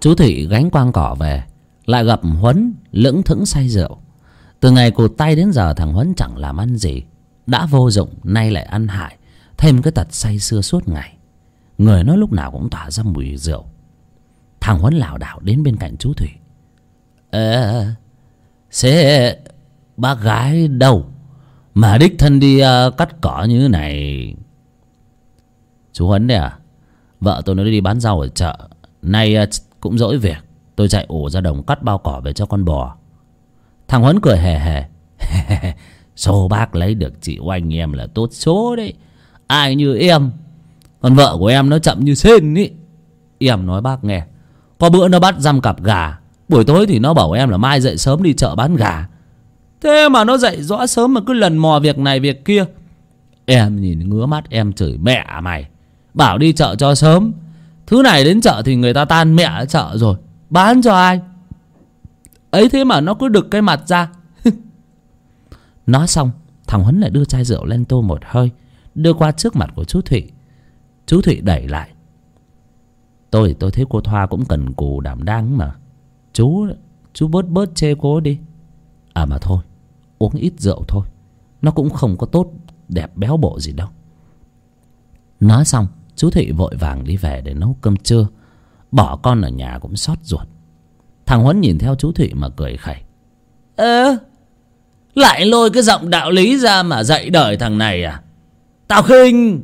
Chú thị gánh quang cỏ về lại gặp huấn lững thững say rượu. Từ ngày cụt tay đến giờ thằng huấn chẳng làm ăn gì đã vô dụng nay lại ăn hại thêm cái tật say sưa suốt ngày. Người nó lúc nào cũng tỏa ra mùi rượu. Thằng huấn lảo đảo đến bên cạnh chú thủy ờ thế bác gái đâu mà đích thân đi uh, cắt cỏ như thế này? Chú huấn đấy à? Vợ tôi nó đi bán rau ở chợ nay uh, cũng dỗi việc, tôi chạy ổ ra đồng cắt bao cỏ về cho con bò. Thằng huấn cười hề hề. [laughs] Số bác lấy được chị oanh em là tốt số đấy. Ai như em? Còn vợ của em nó chậm như sên ý. Em nói bác nghe. Có bữa nó bắt dăm cặp gà. Buổi tối thì nó bảo em là mai dậy sớm đi chợ bán gà. Thế mà nó dậy rõ sớm mà cứ lần mò việc này việc kia. Em nhìn ngứa mắt, em chửi mẹ mày. Bảo đi chợ cho sớm thứ này đến chợ thì người ta tan mẹ ở chợ rồi. Bán cho ai? Ấy thế mà nó cứ đực cái mặt ra. [laughs] Nói xong, thằng huấn lại đưa chai rượu lên tô một hơi, đưa qua trước mặt của chú thụy. Chú thụy đẩy lại. Tôi tôi thấy cô thoa cũng cần cù đảm đang mà. Chú chú bớt bớt chê cô đi. À mà thôi, uống ít rượu thôi. Nó cũng không có tốt đẹp béo bộ gì đâu. Nói xong chú thị vội vàng đi về để nấu cơm trưa. Bỏ con ở nhà cũng xót ruột. Thằng huấn nhìn theo chú thị mà cười khẩy. Ơ, lại lôi cái giọng đạo lý ra mà dạy đời thằng này à? Tao khinh,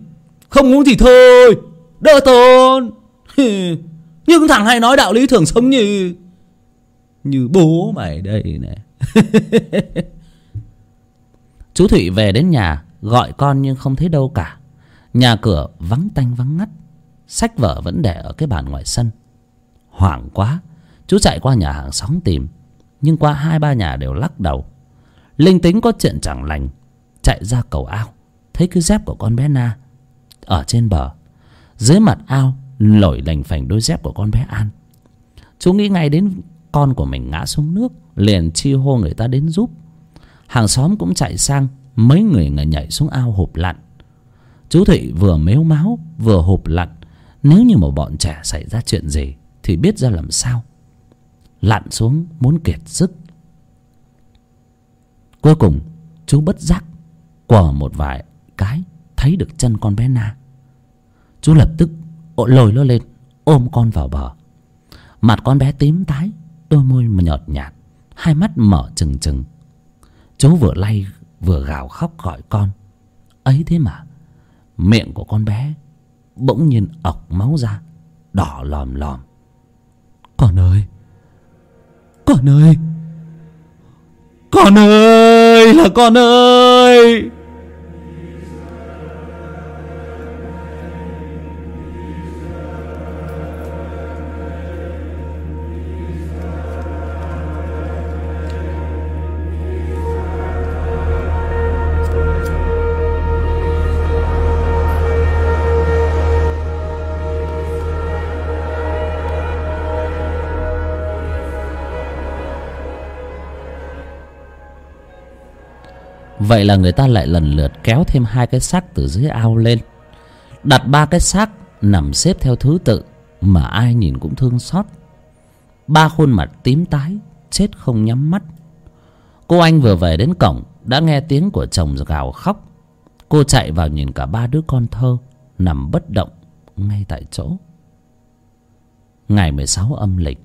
không muốn thì thôi, đỡ tốn. [laughs] Nhưng thằng hay nói đạo lý thường sống như như bố mày đây nè. [laughs] chú thụy về đến nhà, gọi con nhưng không thấy đâu cả nhà cửa vắng tanh vắng ngắt, sách vở vẫn để ở cái bàn ngoài sân. Hoảng quá, chú chạy qua nhà hàng xóm tìm, nhưng qua hai ba nhà đều lắc đầu. Linh tính có chuyện chẳng lành, chạy ra cầu ao, thấy cái dép của con bé na ở trên bờ. Dưới mặt ao nổi lành phành đôi dép của con bé an. Chú nghĩ ngay đến con của mình ngã xuống nước, liền chi hô người ta đến giúp. Hàng xóm cũng chạy sang, mấy người người nhảy xuống ao hụp lặn chú thụy vừa mếu máu, vừa hụp lặn. Nếu như một bọn trẻ xảy ra chuyện gì, thì biết ra làm sao. Lặn xuống muốn kiệt sức. Cuối cùng, chú bất giác quờ một vài cái thấy được chân con bé na. Chú lập tức lồi nó lên, ôm con vào bờ. Mặt con bé tím tái, đôi môi nhợt nhạt, hai mắt mở trừng trừng. Chú vừa lay, vừa gào khóc gọi con. Ấy thế mà miệng của con bé bỗng nhiên ọc máu ra, đỏ lòm lòm. Con ơi! Con ơi! Con ơi! Là con ơi! Vậy là người ta lại lần lượt kéo thêm hai cái xác từ dưới ao lên. Đặt ba cái xác nằm xếp theo thứ tự mà ai nhìn cũng thương xót. Ba khuôn mặt tím tái, chết không nhắm mắt. Cô anh vừa về đến cổng đã nghe tiếng của chồng gào khóc. Cô chạy vào nhìn cả ba đứa con thơ nằm bất động ngay tại chỗ. Ngày mười sáu âm lịch,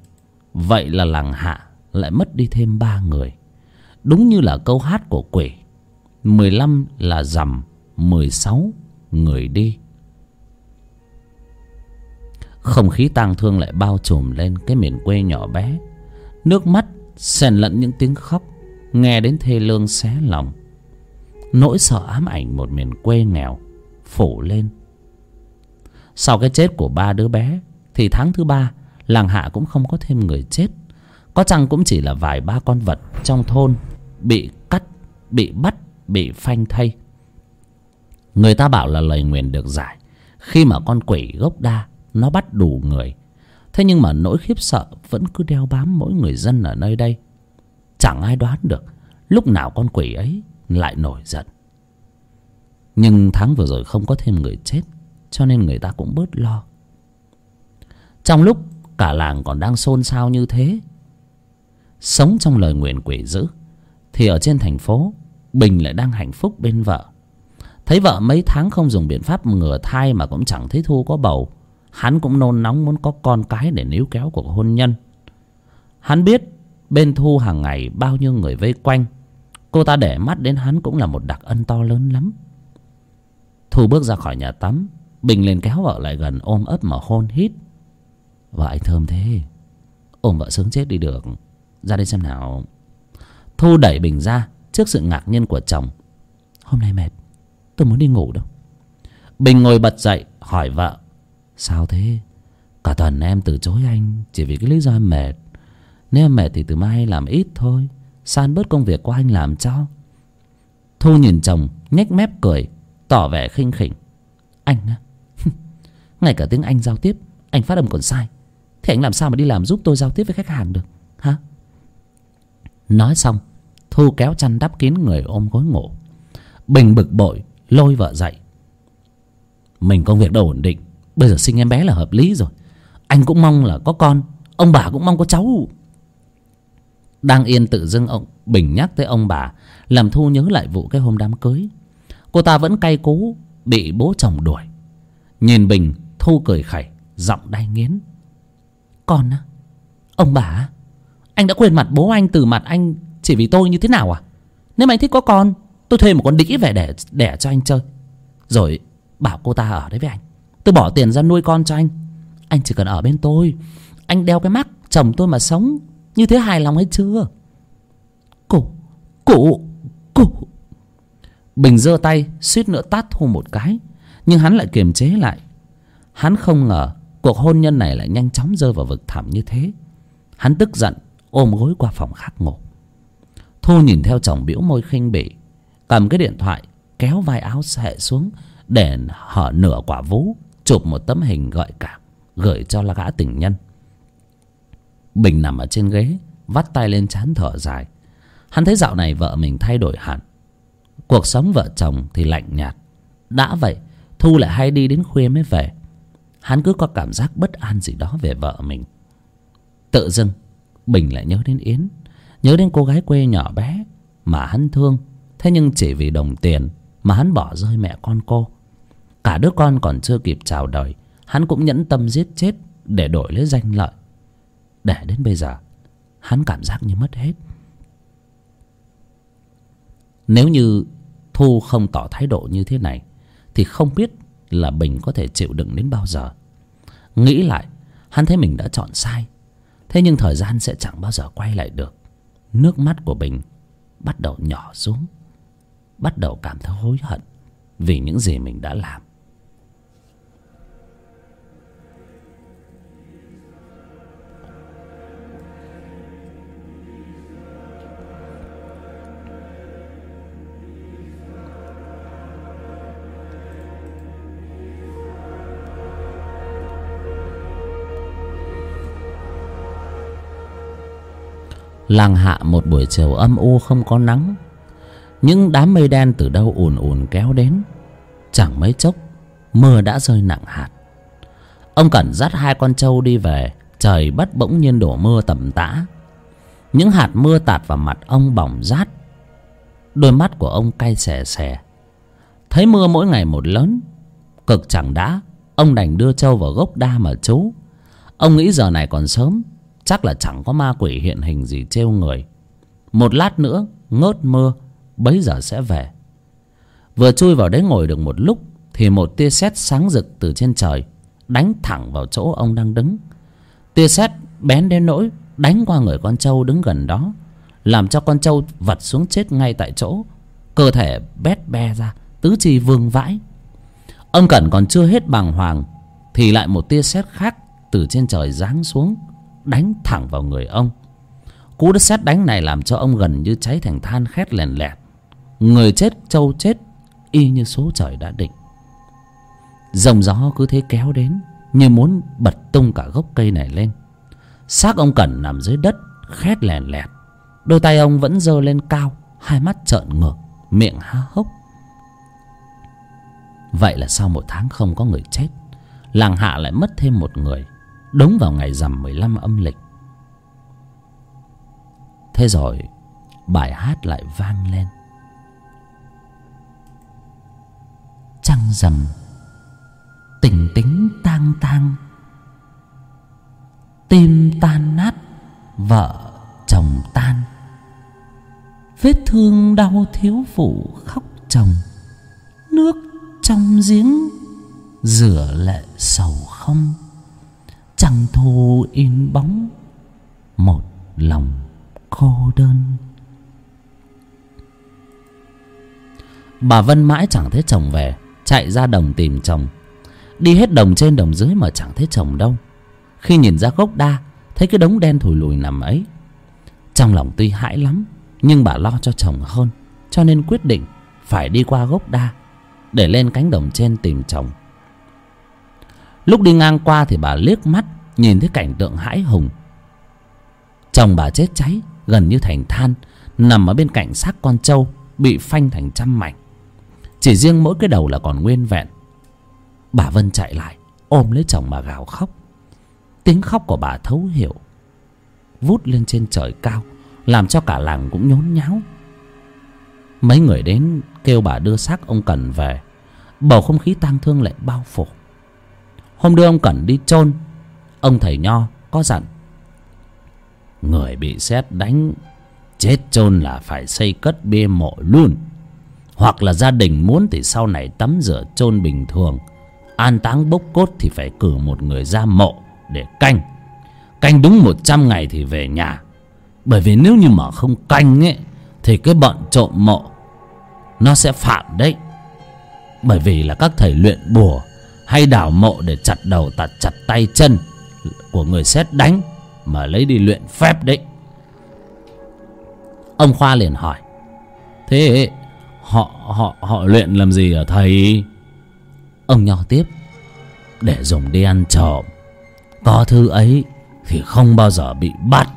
vậy là làng hạ lại mất đi thêm ba người. Đúng như là câu hát của quỷ mười lăm là dầm mười sáu người đi. Không khí tang thương lại bao trùm lên cái miền quê nhỏ bé. Nước mắt xen lẫn những tiếng khóc, nghe đến thê lương xé lòng. Nỗi sợ ám ảnh một miền quê nghèo phủ lên. Sau cái chết của ba đứa bé, thì tháng thứ ba, làng hạ cũng không có thêm người chết. Có chăng cũng chỉ là vài ba con vật trong thôn bị cắt, bị bắt bị phanh thây. Người ta bảo là lời nguyền được giải. Khi mà con quỷ gốc đa, nó bắt đủ người. Thế nhưng mà nỗi khiếp sợ vẫn cứ đeo bám mỗi người dân ở nơi đây. Chẳng ai đoán được, lúc nào con quỷ ấy lại nổi giận. Nhưng tháng vừa rồi không có thêm người chết, cho nên người ta cũng bớt lo. Trong lúc cả làng còn đang xôn xao như thế, sống trong lời nguyền quỷ dữ, thì ở trên thành phố bình lại đang hạnh phúc bên vợ. Thấy vợ mấy tháng không dùng biện pháp ngừa thai mà cũng chẳng thấy thu có bầu, hắn cũng nôn nóng muốn có con cái để níu kéo cuộc hôn nhân. Hắn biết bên thu hàng ngày bao nhiêu người vây quanh. Cô ta để mắt đến hắn cũng là một đặc ân to lớn lắm. Thu bước ra khỏi nhà tắm, bình liền kéo vợ lại gần ôm ấp mà hôn hít. Vợ anh thơm thế. Ôm vợ sướng chết đi được. Ra đây xem nào. Thu đẩy bình ra trước sự ngạc nhiên của chồng. Hôm nay mệt, tôi muốn đi ngủ đâu. Bình ngồi bật dậy, hỏi vợ, sao thế? Cả tuần em từ chối anh chỉ vì cái lý do em mệt. Nếu em mệt thì từ mai làm ít thôi, san bớt công việc của anh làm cho. Thu nhìn chồng, nhếch mép cười, tỏ vẻ khinh khỉnh. Anh á? [laughs] Ngay cả tiếng anh giao tiếp, anh phát âm còn sai. Thì anh làm sao mà đi làm giúp tôi giao tiếp với khách hàng được, hả? Nói xong thu kéo chăn đắp kín người ôm gối ngủ. Bình bực bội, lôi vợ dậy. Mình công việc đâu ổn định, bây giờ sinh em bé là hợp lý rồi. Anh cũng mong là có con, ông bà cũng mong có cháu. Đang yên tự dưng, ông bình nhắc tới ông bà, làm thu nhớ lại vụ cái hôm đám cưới. Cô ta vẫn cay cú, bị bố chồng đuổi. Nhìn bình, thu cười khẩy, giọng đay nghiến. Con á, ông bà anh đã quên mặt bố anh từ mặt anh chỉ vì tôi như thế nào à? Nếu mà anh thích có con, tôi thuê một con đĩ về để đẻ cho anh chơi. Rồi bảo cô ta ở đấy với anh. Tôi bỏ tiền ra nuôi con cho anh. Anh chỉ cần ở bên tôi. Anh đeo cái mắt chồng tôi mà sống. Như thế hài lòng hay chưa? Cụ cụ cụ. Bình giơ tay, suýt nữa tát thu một cái. Nhưng hắn lại kiềm chế lại. Hắn không ngờ cuộc hôn nhân này lại nhanh chóng rơi vào vực thẳm như thế. Hắn tức giận, ôm gối qua phòng khác ngủ thu nhìn theo chồng bĩu môi khinh bỉ, cầm cái điện thoại, kéo vai áo xệ xuống, để hở nửa quả vú, chụp một tấm hình gợi cảm, gửi cho là gã tình nhân. Bình nằm ở trên ghế, vắt tay lên chán thở dài. Hắn thấy dạo này vợ mình thay đổi hẳn. Cuộc sống vợ chồng thì lạnh nhạt. Đã vậy, thu lại hay đi đến khuya mới về. Hắn cứ có cảm giác bất an gì đó về vợ mình. Tự dưng, bình lại nhớ đến yến nhớ đến cô gái quê nhỏ bé mà hắn thương. Thế nhưng chỉ vì đồng tiền mà hắn bỏ rơi mẹ con cô. Cả đứa con còn chưa kịp chào đời, hắn cũng nhẫn tâm giết chết để đổi lấy danh lợi. Để đến bây giờ, hắn cảm giác như mất hết. Nếu như thu không tỏ thái độ như thế này, thì không biết là bình có thể chịu đựng đến bao giờ. Nghĩ lại, hắn thấy mình đã chọn sai. Thế nhưng thời gian sẽ chẳng bao giờ quay lại được nước mắt của bình bắt đầu nhỏ xuống, bắt đầu cảm thấy hối hận vì những gì mình đã làm. Làng hạ một buổi chiều âm u không có nắng. Những đám mây đen từ đâu ùn ùn kéo đến? Chẳng mấy chốc, mưa đã rơi nặng hạt. Ông cẩn dắt hai con trâu đi về, trời bất bỗng nhiên đổ mưa tầm tã. Những hạt mưa tạt vào mặt ông bỏng rát. Đôi mắt của ông cay xè xè. Thấy mưa mỗi ngày một lớn, cực chẳng đã, ông đành đưa trâu vào gốc đa mà trú. Ông nghĩ giờ này còn sớm chắc là chẳng có ma quỷ hiện hình gì trêu người. Một lát nữa, ngớt mưa, bấy giờ sẽ về. Vừa chui vào đấy ngồi được một lúc, thì một tia sét sáng rực từ trên trời đánh thẳng vào chỗ ông đang đứng. Tia sét bén đến nỗi đánh qua người con trâu đứng gần đó, làm cho con trâu vật xuống chết ngay tại chỗ, cơ thể bét be ra, tứ chi vương vãi. Ông cẩn còn chưa hết bàng hoàng, thì lại một tia sét khác từ trên trời giáng xuống đánh thẳng vào người ông. Cú đất sét đánh này làm cho ông gần như cháy thành than khét lèn lẹt. Người chết, trâu chết, y như số trời đã định. Dòng gió cứ thế kéo đến, như muốn bật tung cả gốc cây này lên. Xác ông cẩn nằm dưới đất, khét lèn lẹt. Đôi tay ông vẫn giơ lên cao, hai mắt trợn ngược, miệng há hốc. Vậy là sau một tháng không có người chết, làng hạ lại mất thêm một người đúng vào ngày rằm mười lăm âm lịch. Thế rồi, bài hát lại vang lên. Trăng rằm, tình tính tang tang. Tim tan nát, vợ chồng tan. Vết thương đau thiếu phụ khóc chồng. Nước trong giếng, rửa lệ sầu không trăng thu in bóng, một lòng cô đơn. Bà vân mãi chẳng thấy chồng về, chạy ra đồng tìm chồng. Đi hết đồng trên đồng dưới mà chẳng thấy chồng đâu. Khi nhìn ra gốc đa, thấy cái đống đen thùi lùi nằm ấy. Trong lòng tuy hãi lắm, nhưng bà lo cho chồng hơn, cho nên quyết định phải đi qua gốc đa, để lên cánh đồng trên tìm chồng lúc đi ngang qua thì bà liếc mắt, nhìn thấy cảnh tượng hãi hùng. Chồng bà chết cháy, gần như thành than, nằm ở bên cạnh xác con trâu, bị phanh thành trăm mảnh. Chỉ riêng mỗi cái đầu là còn nguyên vẹn. Bà vân chạy lại, ôm lấy chồng mà gào khóc. Tiếng khóc của bà thấu hiểu, vút lên trên trời cao, làm cho cả làng cũng nhốn nháo. Mấy người đến kêu bà đưa xác ông cần về, bầu không khí tang thương lại bao phủ hôm đưa ông cẩn đi chôn, ông thầy nho có dặn, người bị xét đánh, chết chôn là phải xây cất bia mộ luôn. Hoặc là gia đình muốn thì sau này tắm rửa chôn bình thường. An táng bốc cốt thì phải cử một người ra mộ để canh. Canh đúng một trăm ngày thì về nhà. Bởi vì nếu như mà không canh ấy, thì cái bọn trộm mộ, nó sẽ phạm đấy. Bởi vì là các thầy luyện bùa hay đào mộ để chặt đầu tạt chặt tay chân của người xét đánh mà lấy đi luyện phép đấy. Ông khoa liền hỏi, thế họ họ họ luyện làm gì ở thầy? Ông nho tiếp, để dùng đi ăn trộm. Có thứ ấy thì không bao giờ bị bắt.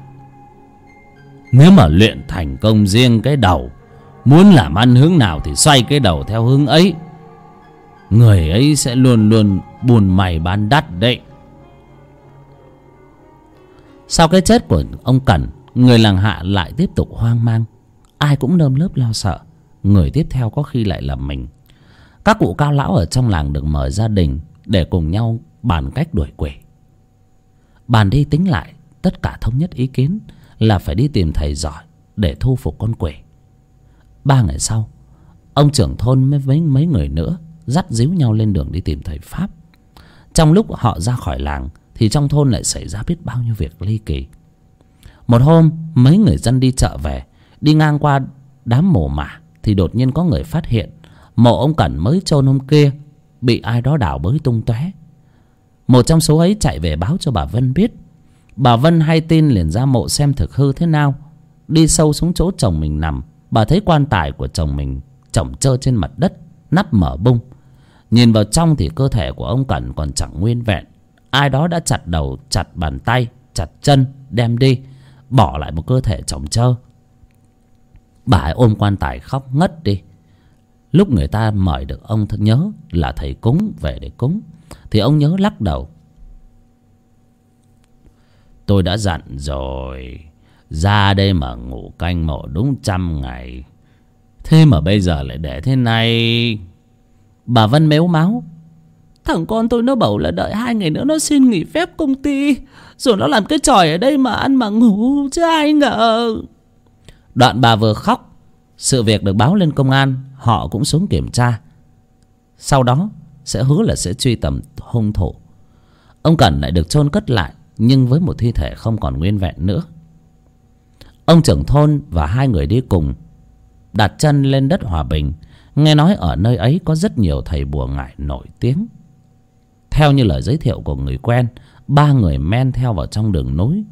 Nếu mà luyện thành công riêng cái đầu, muốn làm ăn hướng nào thì xoay cái đầu theo hướng ấy người ấy sẽ luôn luôn buồn mày bán đắt đấy. Sau cái chết của ông cẩn, người làng hạ lại tiếp tục hoang mang. Ai cũng nơm lớp lo sợ. Người tiếp theo có khi lại là mình. Các cụ cao lão ở trong làng được mời gia đình để cùng nhau bàn cách đuổi quỷ. Bàn đi tính lại, tất cả thống nhất ý kiến là phải đi tìm thầy giỏi để thu phục con quỷ. Ba ngày sau, ông trưởng thôn với mấy người nữa dắt díu nhau lên đường đi tìm thầy pháp. Trong lúc họ ra khỏi làng, thì trong thôn lại xảy ra biết bao nhiêu việc ly kỳ. Một hôm, mấy người dân đi chợ về, đi ngang qua đám mồ mả, thì đột nhiên có người phát hiện, mộ ông cẩn mới chôn hôm kia, bị ai đó đào bới tung tóe. Một trong số ấy chạy về báo cho bà vân biết. Bà vân hay tin liền ra mộ xem thực hư thế nào. Đi sâu xuống chỗ chồng mình nằm, bà thấy quan tài của chồng mình chồng trơ trên mặt đất, nắp mở bung nhìn vào trong thì cơ thể của ông cẩn còn chẳng nguyên vẹn. Ai đó đã chặt đầu, chặt bàn tay, chặt chân, đem đi, bỏ lại một cơ thể chồng trơ. Bà ấy ôm quan tài khóc ngất đi. Lúc người ta mời được ông nhớ là thầy cúng về để cúng, thì ông nhớ lắc đầu. Tôi đã dặn rồi, ra đây mà ngủ canh mộ đúng trăm ngày. Thế mà bây giờ lại để thế này? Bà vân mếu máu. Thằng con tôi nó bảo là đợi hai ngày nữa nó xin nghỉ phép công ty. Rồi nó làm cái tròi ở đây mà ăn mà ngủ chứ ai ngờ. Đoạn bà vừa khóc sự việc được báo lên công an họ cũng xuống kiểm tra. Sau đó sẽ hứa là sẽ truy tầm hung thủ. Ông cẩn lại được chôn cất lại nhưng với một thi thể không còn nguyên vẹn nữa. Ông trưởng thôn và hai người đi cùng đặt chân lên đất hòa bình nghe nói ở nơi ấy có rất nhiều thầy bùa ngải nổi tiếng. Theo như lời giới thiệu của người quen, ba người men theo vào trong đường núi.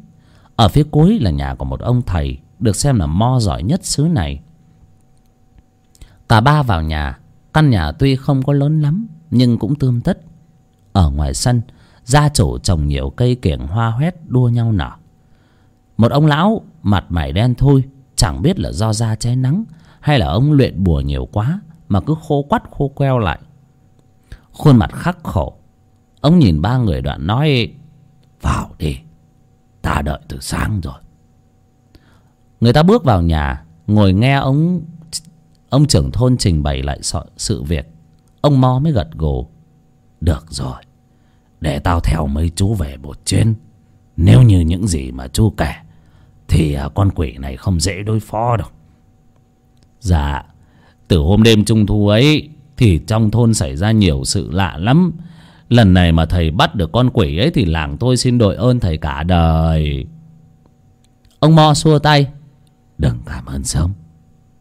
Ở phía cuối là nhà của một ông thầy được xem là mo giỏi nhất xứ này. Cả ba vào nhà, căn nhà tuy không có lớn lắm, nhưng cũng tươm tất. Ở ngoài sân, gia chủ trồng nhiều cây kiểng hoa hoét đua nhau nở. Một ông lão mặt mày đen thui, chẳng biết là do da cháy nắng hay là ông luyện bùa nhiều quá mà cứ khô quắt khô queo lại. Khuôn mặt khắc khổ, ông nhìn ba người đoạn nói, vào đi, ta đợi từ sáng rồi. Người ta bước vào nhà, ngồi nghe ông ông trưởng thôn trình bày lại sự việc. Ông mo mới gật gù, được rồi, để tao theo mấy chú về một chuyến nếu như những gì mà chú kể, thì à, con quỷ này không dễ đối phó đâu. Dạ từ hôm đêm trung thu ấy, thì trong thôn xảy ra nhiều sự lạ lắm. Lần này mà thầy bắt được con quỷ ấy thì làng tôi xin đội ơn thầy cả đời. Ông mo xua tay. Đừng cảm ơn sớm.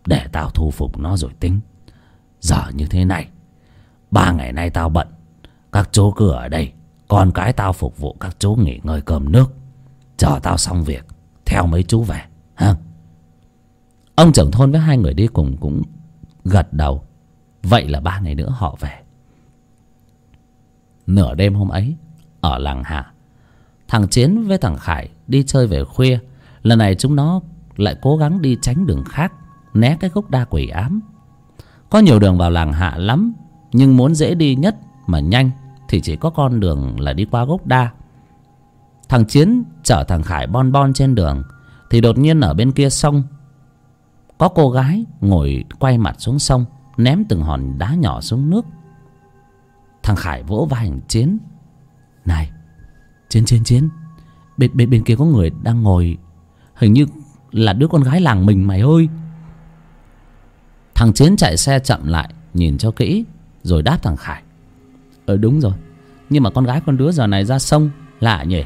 Để tao thu phục nó rồi tính. Giờ như thế này, ba ngày nay tao bận. Các chú cứ ở đây, con cái tao phục vụ các chú nghỉ ngơi cơm nước. Chờ tao xong việc, theo mấy chú về, ha? Ông trưởng thôn với hai người đi cùng cũng gật đầu. Vậy là ba ngày nữa họ về. Nửa đêm hôm ấy, ở làng hạ, thằng chiến với thằng khải đi chơi về khuya. Lần này chúng nó lại cố gắng đi tránh đường khác, né cái gốc đa quỷ ám. Có nhiều đường vào làng hạ lắm, nhưng muốn dễ đi nhất mà nhanh thì chỉ có con đường là đi qua gốc đa. Thằng chiến chở thằng khải bon bon trên đường, thì đột nhiên ở bên kia sông có cô gái ngồi quay mặt xuống sông, ném từng hòn đá nhỏ xuống nước. Thằng khải vỗ vai thằng chiến. Này, chiến chiến chiến, bên bên bên kia có người đang ngồi. Hình như là đứa con gái làng mình mày ơi. Thằng chiến chạy xe chậm lại, nhìn cho kỹ, rồi đáp thằng khải. Ờ đúng rồi, nhưng mà con gái con đứa giờ này ra sông, lạ nhỉ?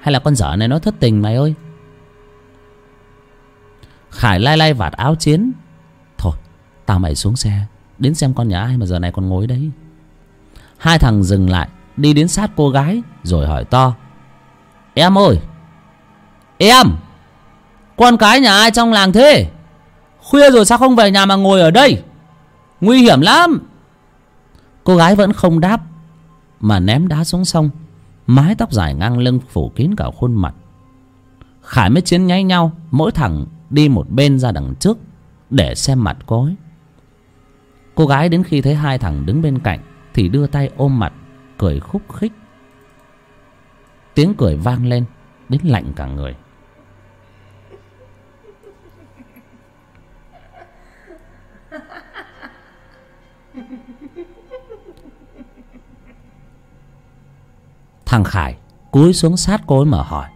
Hay là con dở này nó thất tình mày ơi? Khải lai lai vạt áo chiến. Thôi, tao mày xuống xe, đến xem con nhà ai mà giờ này còn ngồi đấy hai thằng dừng lại, đi đến sát cô gái, rồi hỏi to. Em ơi, em, con cái nhà ai trong làng thế? Khuya rồi sao không về nhà mà ngồi ở đây? Nguy hiểm lắm. Cô gái vẫn không đáp, mà ném đá xuống sông, mái tóc dài ngang lưng phủ kín cả khuôn mặt. Khải mới chiến nháy nhau, mỗi thằng đi một bên ra đằng trước để xem mặt cô ấy. Cô gái đến khi thấy hai thằng đứng bên cạnh thì đưa tay ôm mặt, cười khúc khích. Tiếng cười vang lên, đến lạnh cả người. Thằng khải cúi xuống sát cô ấy mà hỏi,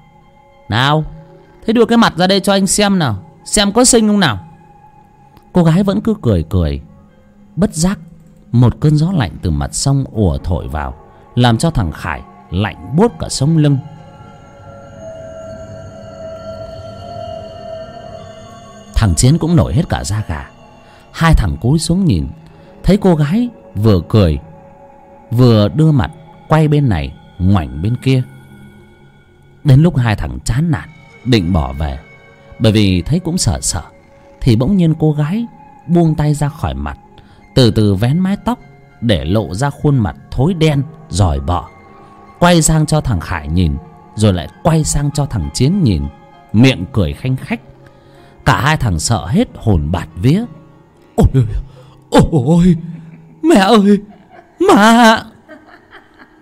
nào, thế đưa cái mặt ra đây cho anh xem nào xem có xinh không nào. Cô gái vẫn cứ cười cười, bất giác một cơn gió lạnh từ mặt sông ùa thổi vào, làm cho thằng khải lạnh buốt cả sống lưng. Thằng chiến cũng nổi hết cả da gà. Hai thằng cúi xuống nhìn, thấy cô gái vừa cười, vừa đưa mặt quay bên này, ngoảnh bên kia. Đến lúc hai thằng chán nản, định bỏ về bởi vì thấy cũng sợ sợ thì bỗng nhiên cô gái buông tay ra khỏi mặt từ từ vén mái tóc để lộ ra khuôn mặt thối đen giỏi bọ. Quay sang cho thằng khải nhìn rồi lại quay sang cho thằng chiến nhìn miệng cười khanh khách. Cả hai thằng sợ hết hồn bạt vía. Ôi ôi mẹ ơi mà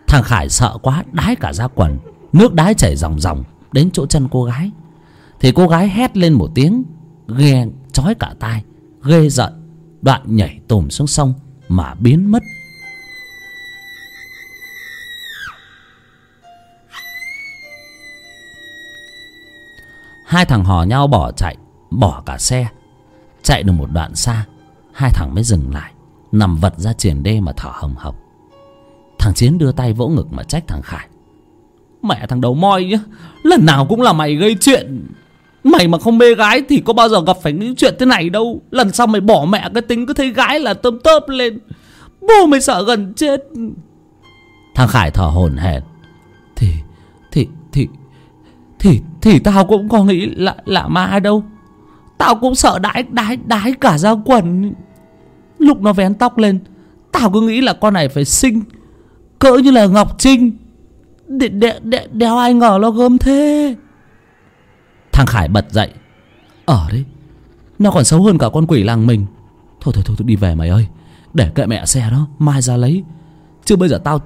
thằng khải sợ quá đái cả ra quần nước đái chảy ròng ròng đến chỗ chân cô gái thì cô gái hét lên một tiếng, ghe chói cả tai, ghê giận đoạn nhảy tùm xuống sông mà biến mất. Hai thằng hò nhau bỏ chạy, bỏ cả xe. Chạy được một đoạn xa, hai thằng mới dừng lại, nằm vật ra triển đê mà thở hồng hộc. Thằng chiến đưa tay vỗ ngực mà trách thằng khải. Mẹ thằng đầu moi nhá, lần nào cũng là mày gây chuyện mày mà không mê gái thì có bao giờ gặp phải những chuyện thế này đâu. Lần sau mày bỏ mẹ cái tính cứ thấy gái là tôm tớp lên. Bố mày sợ gần chết. Thằng khải thở hổn hển. Thì thì thì thì thì tao cũng có nghĩ là là ma đâu. Tao cũng sợ đái đái đái cả ra quần. Lúc nó vén tóc lên tao cứ nghĩ là con này phải sinh, cỡ như là ngọc trinh. Để, để, để, đéo ai ngờ nó gớm thế thằng khải bật dậy. Ở đấy nó còn xấu hơn cả con quỷ làng mình. Thôi thôi thôi, thôi đi về mày ơi. Để kệ mẹ xe đó mai ra lấy. Chứ bây giờ tao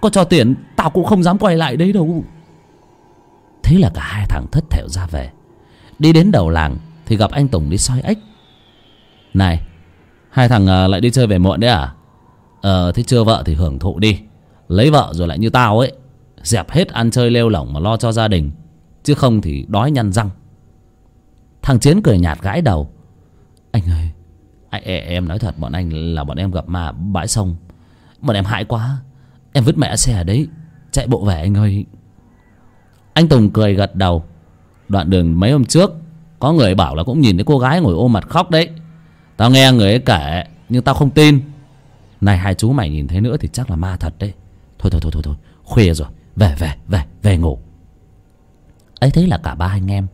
có cho tiền tao cũng không dám quay lại đấy đâu. Thế là cả hai thằng thất thểu ra về. Đi đến đầu làng thì gặp anh tùng đi soi ếch. Này hai thằng à, lại đi chơi về muộn đấy à? Ờ thế chưa vợ thì hưởng thụ đi. Lấy vợ rồi lại như tao ấy. Dẹp hết ăn chơi lêu lỏng mà lo cho gia đình chứ không thì đói nhăn răng. Thằng chiến cười nhạt gãi đầu. Anh ơi anh, em nói thật bọn anh là bọn em gặp ma bãi sông. Bọn em hại quá. Em vứt mẹ xe ở đấy chạy bộ về anh ơi. Anh tùng cười gật đầu. Đoạn đường mấy hôm trước có người bảo là cũng nhìn thấy cô gái ngồi ôm mặt khóc đấy. Tao nghe người ấy kể nhưng tao không tin. Này hai chú mày nhìn thấy nữa thì chắc là ma thật đấy. Thôi thôi thôi thôi thôi khuya rồi. Về về về về ngủ ấy thế là cả ba anh em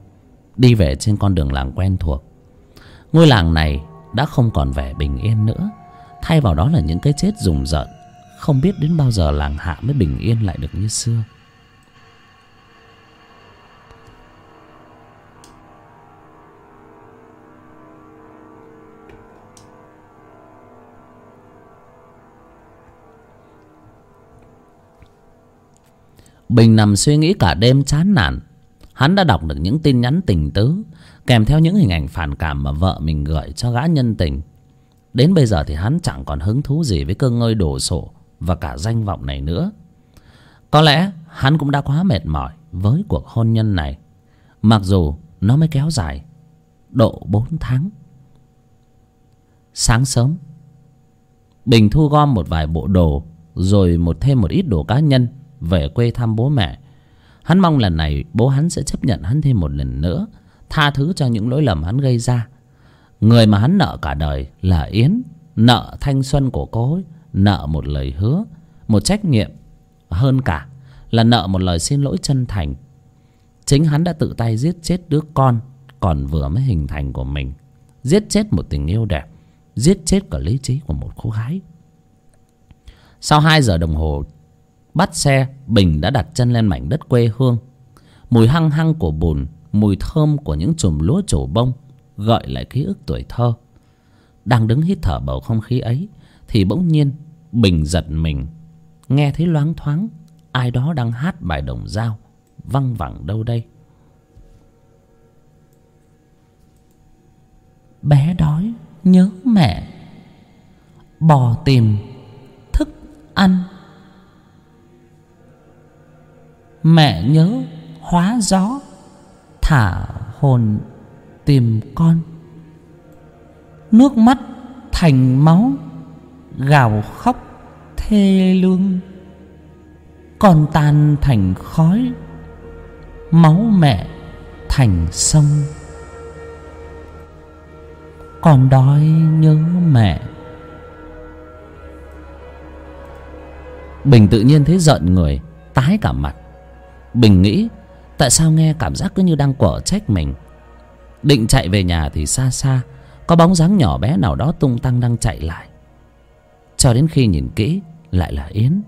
đi về trên con đường làng quen thuộc. Ngôi làng này đã không còn vẻ bình yên nữa. Thay vào đó là những cái chết rùng rợn, không biết đến bao giờ làng hạ mới bình yên lại được như xưa. Bình nằm suy nghĩ cả đêm chán nản hắn đã đọc được những tin nhắn tình tứ, kèm theo những hình ảnh phản cảm mà vợ mình gửi cho gã nhân tình. Đến bây giờ thì hắn chẳng còn hứng thú gì với cơ ngơi đồ sộ và cả danh vọng này nữa. Có lẽ hắn cũng đã quá mệt mỏi với cuộc hôn nhân này, mặc dù nó mới kéo dài độ bốn tháng. Sáng sớm, bình thu gom một vài bộ đồ rồi một thêm một ít đồ cá nhân về quê thăm bố mẹ hắn mong lần này bố hắn sẽ chấp nhận hắn thêm một lần nữa, tha thứ cho những lỗi lầm hắn gây ra. Người mà hắn nợ cả đời là yến, nợ thanh xuân của cô ấy, nợ một lời hứa, một trách nhiệm hơn cả là nợ một lời xin lỗi chân thành. Chính hắn đã tự tay giết chết đứa con, còn vừa mới hình thành của mình. Giết chết một tình yêu đẹp, giết chết cả lý trí của một cô gái. Sau hai giờ đồng hồ bắt xe, bình đã đặt chân lên mảnh đất quê hương. Mùi hăng hăng của bùn, mùi thơm của những chùm lúa trổ bông gợi lại ký ức tuổi thơ. Đang đứng hít thở bầu không khí ấy, thì bỗng nhiên bình giật mình. Nghe thấy loáng thoáng, ai đó đang hát bài đồng dao, văng vẳng đâu đây? Bé đói, nhớ mẹ. Bò tìm, thức ăn. Mẹ nhớ hóa gió, thả hồn tìm con. Nước mắt thành máu, gào khóc thê lương. Con tan thành khói, máu mẹ thành sông. Con đói nhớ mẹ. Bình tự nhiên thấy giận người, tái cả mặt bình nghĩ, tại sao nghe cảm giác cứ như đang quở trách mình? Định chạy về nhà thì xa xa, có bóng dáng nhỏ bé nào đó tung tăng đang chạy lại. Cho đến khi nhìn kỹ, lại là yến.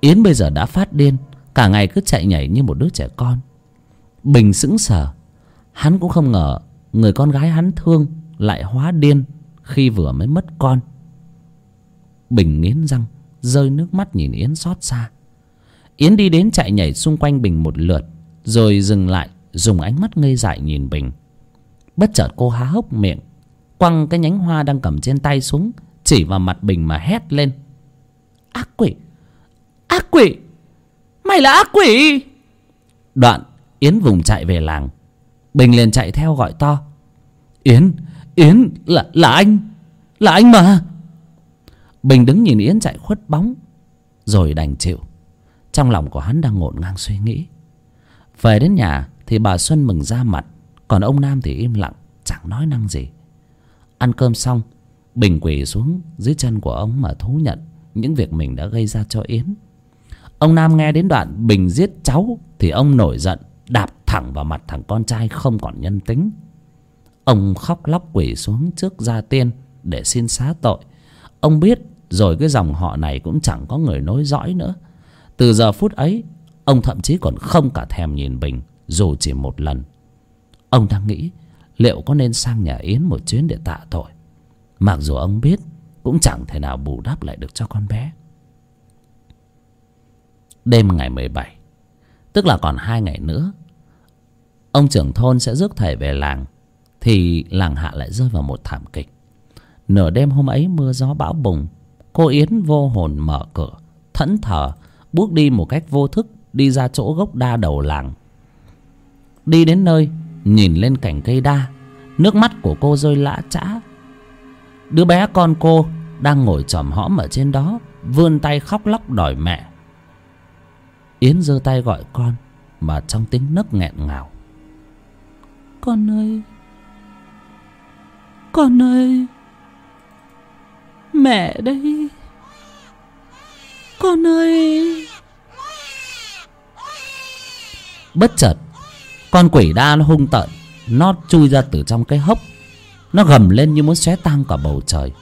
Yến bây giờ đã phát điên, cả ngày cứ chạy nhảy như một đứa trẻ con. Bình sững sờ, hắn cũng không ngờ người con gái hắn thương lại hóa điên khi vừa mới mất con. Bình nghiến răng, rơi nước mắt nhìn yến xót xa yến đi đến chạy nhảy xung quanh bình một lượt, rồi dừng lại, dùng ánh mắt ngây dại nhìn bình. Bất chợt cô há hốc miệng, quăng cái nhánh hoa đang cầm trên tay xuống, chỉ vào mặt bình mà hét lên. Ác quỷ! Ác quỷ! Mày là ác quỷ! Đoạn, yến vùng chạy về làng. Bình liền chạy theo gọi to. Yến yến, là là anh là anh mà. Bình đứng nhìn yến chạy khuất bóng, rồi đành chịu trong lòng của hắn đang ngổn ngang suy nghĩ. Về đến nhà thì bà xuân mừng ra mặt, còn ông nam thì im lặng, chẳng nói năng gì. Ăn cơm xong, bình quỳ xuống dưới chân của ông mà thú nhận những việc mình đã gây ra cho yến. Ông nam nghe đến đoạn bình giết cháu thì ông nổi giận, đạp thẳng vào mặt thằng con trai không còn nhân tính. Ông khóc lóc quỳ xuống trước gia tiên để xin xá tội. Ông biết rồi cái dòng họ này cũng chẳng có người nối dõi nữa từ giờ phút ấy, ông thậm chí còn không cả thèm nhìn bình dù chỉ một lần. Ông đang nghĩ liệu có nên sang nhà yến một chuyến để tạ tội. Mặc dù ông biết cũng chẳng thể nào bù đắp lại được cho con bé. Đêm ngày mười bảy, tức là còn hai ngày nữa, ông trưởng thôn sẽ rước thầy về làng, thì làng hạ lại rơi vào một thảm kịch. Nửa đêm hôm ấy mưa gió bão bùng, cô yến vô hồn mở cửa, thẫn thờ bước đi một cách vô thức, đi ra chỗ gốc đa đầu làng. Đi đến nơi, nhìn lên cành cây đa, nước mắt của cô rơi lã chã. Đứa bé con cô đang ngồi chòm hõm ở trên đó, vươn tay khóc lóc đòi mẹ. Yến giơ tay gọi con, mà trong tiếng nấc nghẹn ngào. Con ơi! Con ơi! Mẹ đây! Con ơi. Bất chợt, con quỷ đa nó hung tợn, nó chui ra từ trong cái hốc. Nó gầm lên như muốn xé tan cả bầu trời.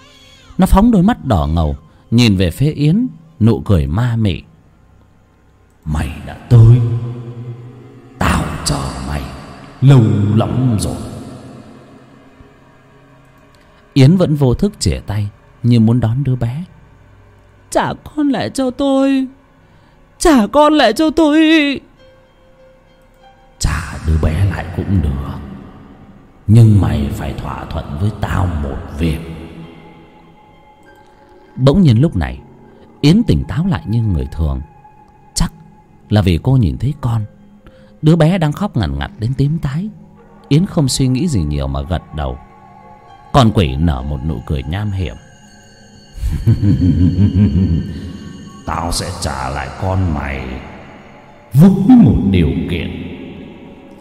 Nó phóng đôi mắt đỏ ngầu, nhìn về phía yến, nụ cười ma mị. Mày đã tới tao chờ mày lâu lắm rồi. Yến vẫn vô thức chỉa tay, như muốn đón đứa bé trả con lại cho tôi. Trả con lại cho tôi. Trả đứa bé lại cũng được. Nhưng mày phải thỏa thuận với tao một việc. Bỗng nhiên lúc này, yến tỉnh táo lại như người thường. Chắc là vì cô nhìn thấy con, đứa bé đang khóc ngằn ngặt đến tím tái. Yến không suy nghĩ gì nhiều mà gật đầu. Con quỷ nở một nụ cười nham hiểm. [laughs] tao sẽ trả lại con mày. Với một điều kiện.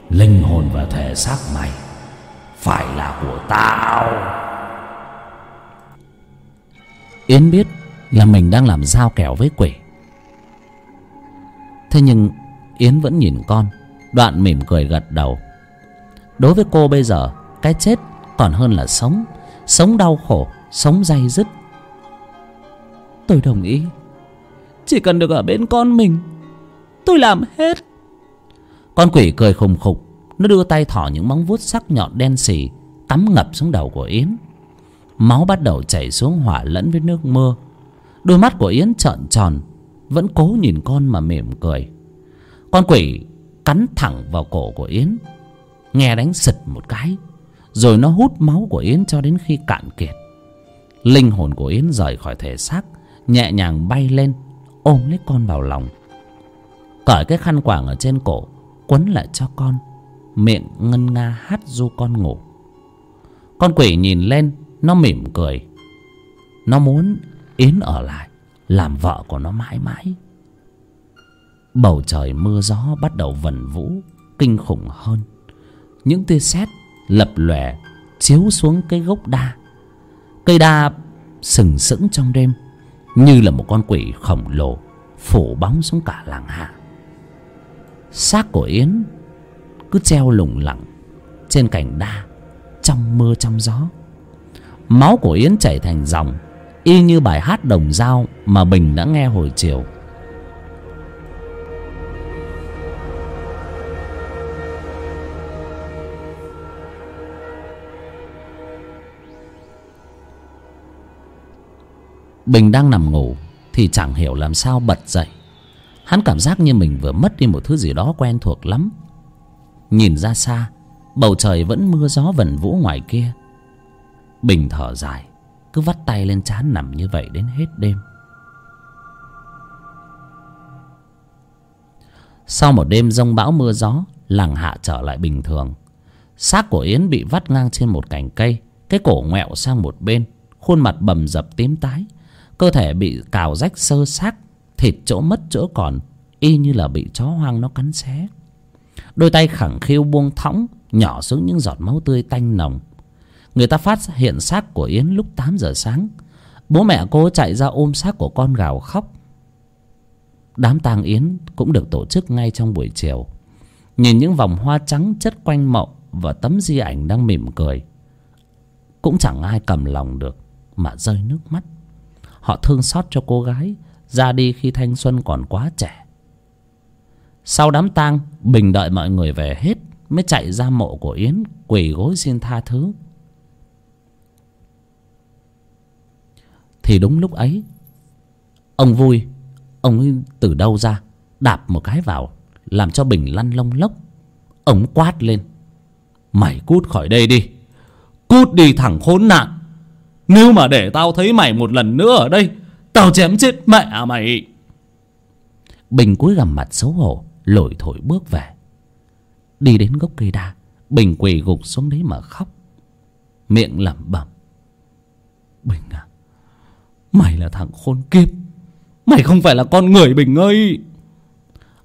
Linh hồn và thể xác mày phải là của tao. Yến biết là mình đang làm giao kèo với quỷ. Thế nhưng yến vẫn nhìn con, đoạn mỉm cười gật đầu. Đối với cô bây giờ, cái chết còn hơn là sống. Sống đau khổ, sống dây dứt tôi đồng ý. Chỉ cần được ở bên con mình, tôi làm hết. Con quỷ cười khùng khục. Nó đưa tay thỏ những móng vuốt sắc nhọn đen xì, tắm ngập xuống đầu của yến. Máu bắt đầu chảy xuống hỏa lẫn với nước mưa. Đôi mắt của yến trợn tròn, vẫn cố nhìn con mà mỉm cười. Con quỷ cắn thẳng vào cổ của yến, nghe đánh sực một cái, rồi nó hút máu của yến cho đến khi cạn kiệt. Linh hồn của yến rời khỏi thể xác nhẹ nhàng bay lên, ôm lấy con vào lòng. Cởi cái khăn quàng ở trên cổ, quấn lại cho con, miệng ngân nga hát du con ngủ. Con quỷ nhìn lên, nó mỉm cười. Nó muốn yến ở lại, làm vợ của nó mãi mãi. Bầu trời mưa gió bắt đầu vần vũ, kinh khủng hơn. Những tia sét lập lòe, chiếu xuống cái gốc đa. Cây đa sừng sững trong đêm như là một con quỷ khổng lồ phủ bóng xuống cả làng hạ. Xác của yến cứ treo lủng lẳng trên cành đa trong mưa trong gió. Máu của yến chảy thành dòng, y như bài hát đồng dao mà bình đã nghe hồi chiều. Bình đang nằm ngủ thì chẳng hiểu làm sao bật dậy. Hắn cảm giác như mình vừa mất đi một thứ gì đó quen thuộc lắm. Nhìn ra xa, bầu trời vẫn mưa gió vần vũ ngoài kia. Bình thở dài, cứ vắt tay lên trán nằm như vậy đến hết đêm. Sau một đêm rông bão mưa gió, làng hạ trở lại bình thường. Xác của yến bị vắt ngang trên một cành cây, cái cổ ngoẹo sang một bên, khuôn mặt bầm dập tím tái cơ thể bị cào rách sơ xác, thịt chỗ mất chỗ còn, y như là bị chó hoang nó cắn xé. Đôi tay khẳng khiu buông thõng, nhỏ xuống những giọt máu tươi tanh nồng. Người ta phát hiện xác của yến lúc tám giờ sáng. Bố mẹ cô chạy ra ôm xác của con gào khóc. Đám tang yến cũng được tổ chức ngay trong buổi chiều. Nhìn những vòng hoa trắng chất quanh mộng và tấm di ảnh đang mỉm cười, cũng chẳng ai cầm lòng được mà rơi nước mắt họ thương xót cho cô gái, ra đi khi thanh xuân còn quá trẻ. Sau đám tang, bình đợi mọi người về hết, mới chạy ra mộ của yến, quỳ gối xin tha thứ. Thì đúng lúc ấy, ông vui, ông ấy từ đâu ra, đạp một cái vào, làm cho bình lăn lông lốc. Ông quát lên, mày cút khỏi đây đi, cút đi thẳng khốn nạn nếu mà để tao thấy mày một lần nữa ở đây, tao chém chết mẹ mày. Bình cúi gằm mặt xấu hổ, lội thổi bước về. Đi đến gốc cây đa, bình quỳ gục xuống đấy mà khóc. Miệng lẩm bẩm. Bình à mày là thằng khôn kiếp. Mày không phải là con người bình ơi.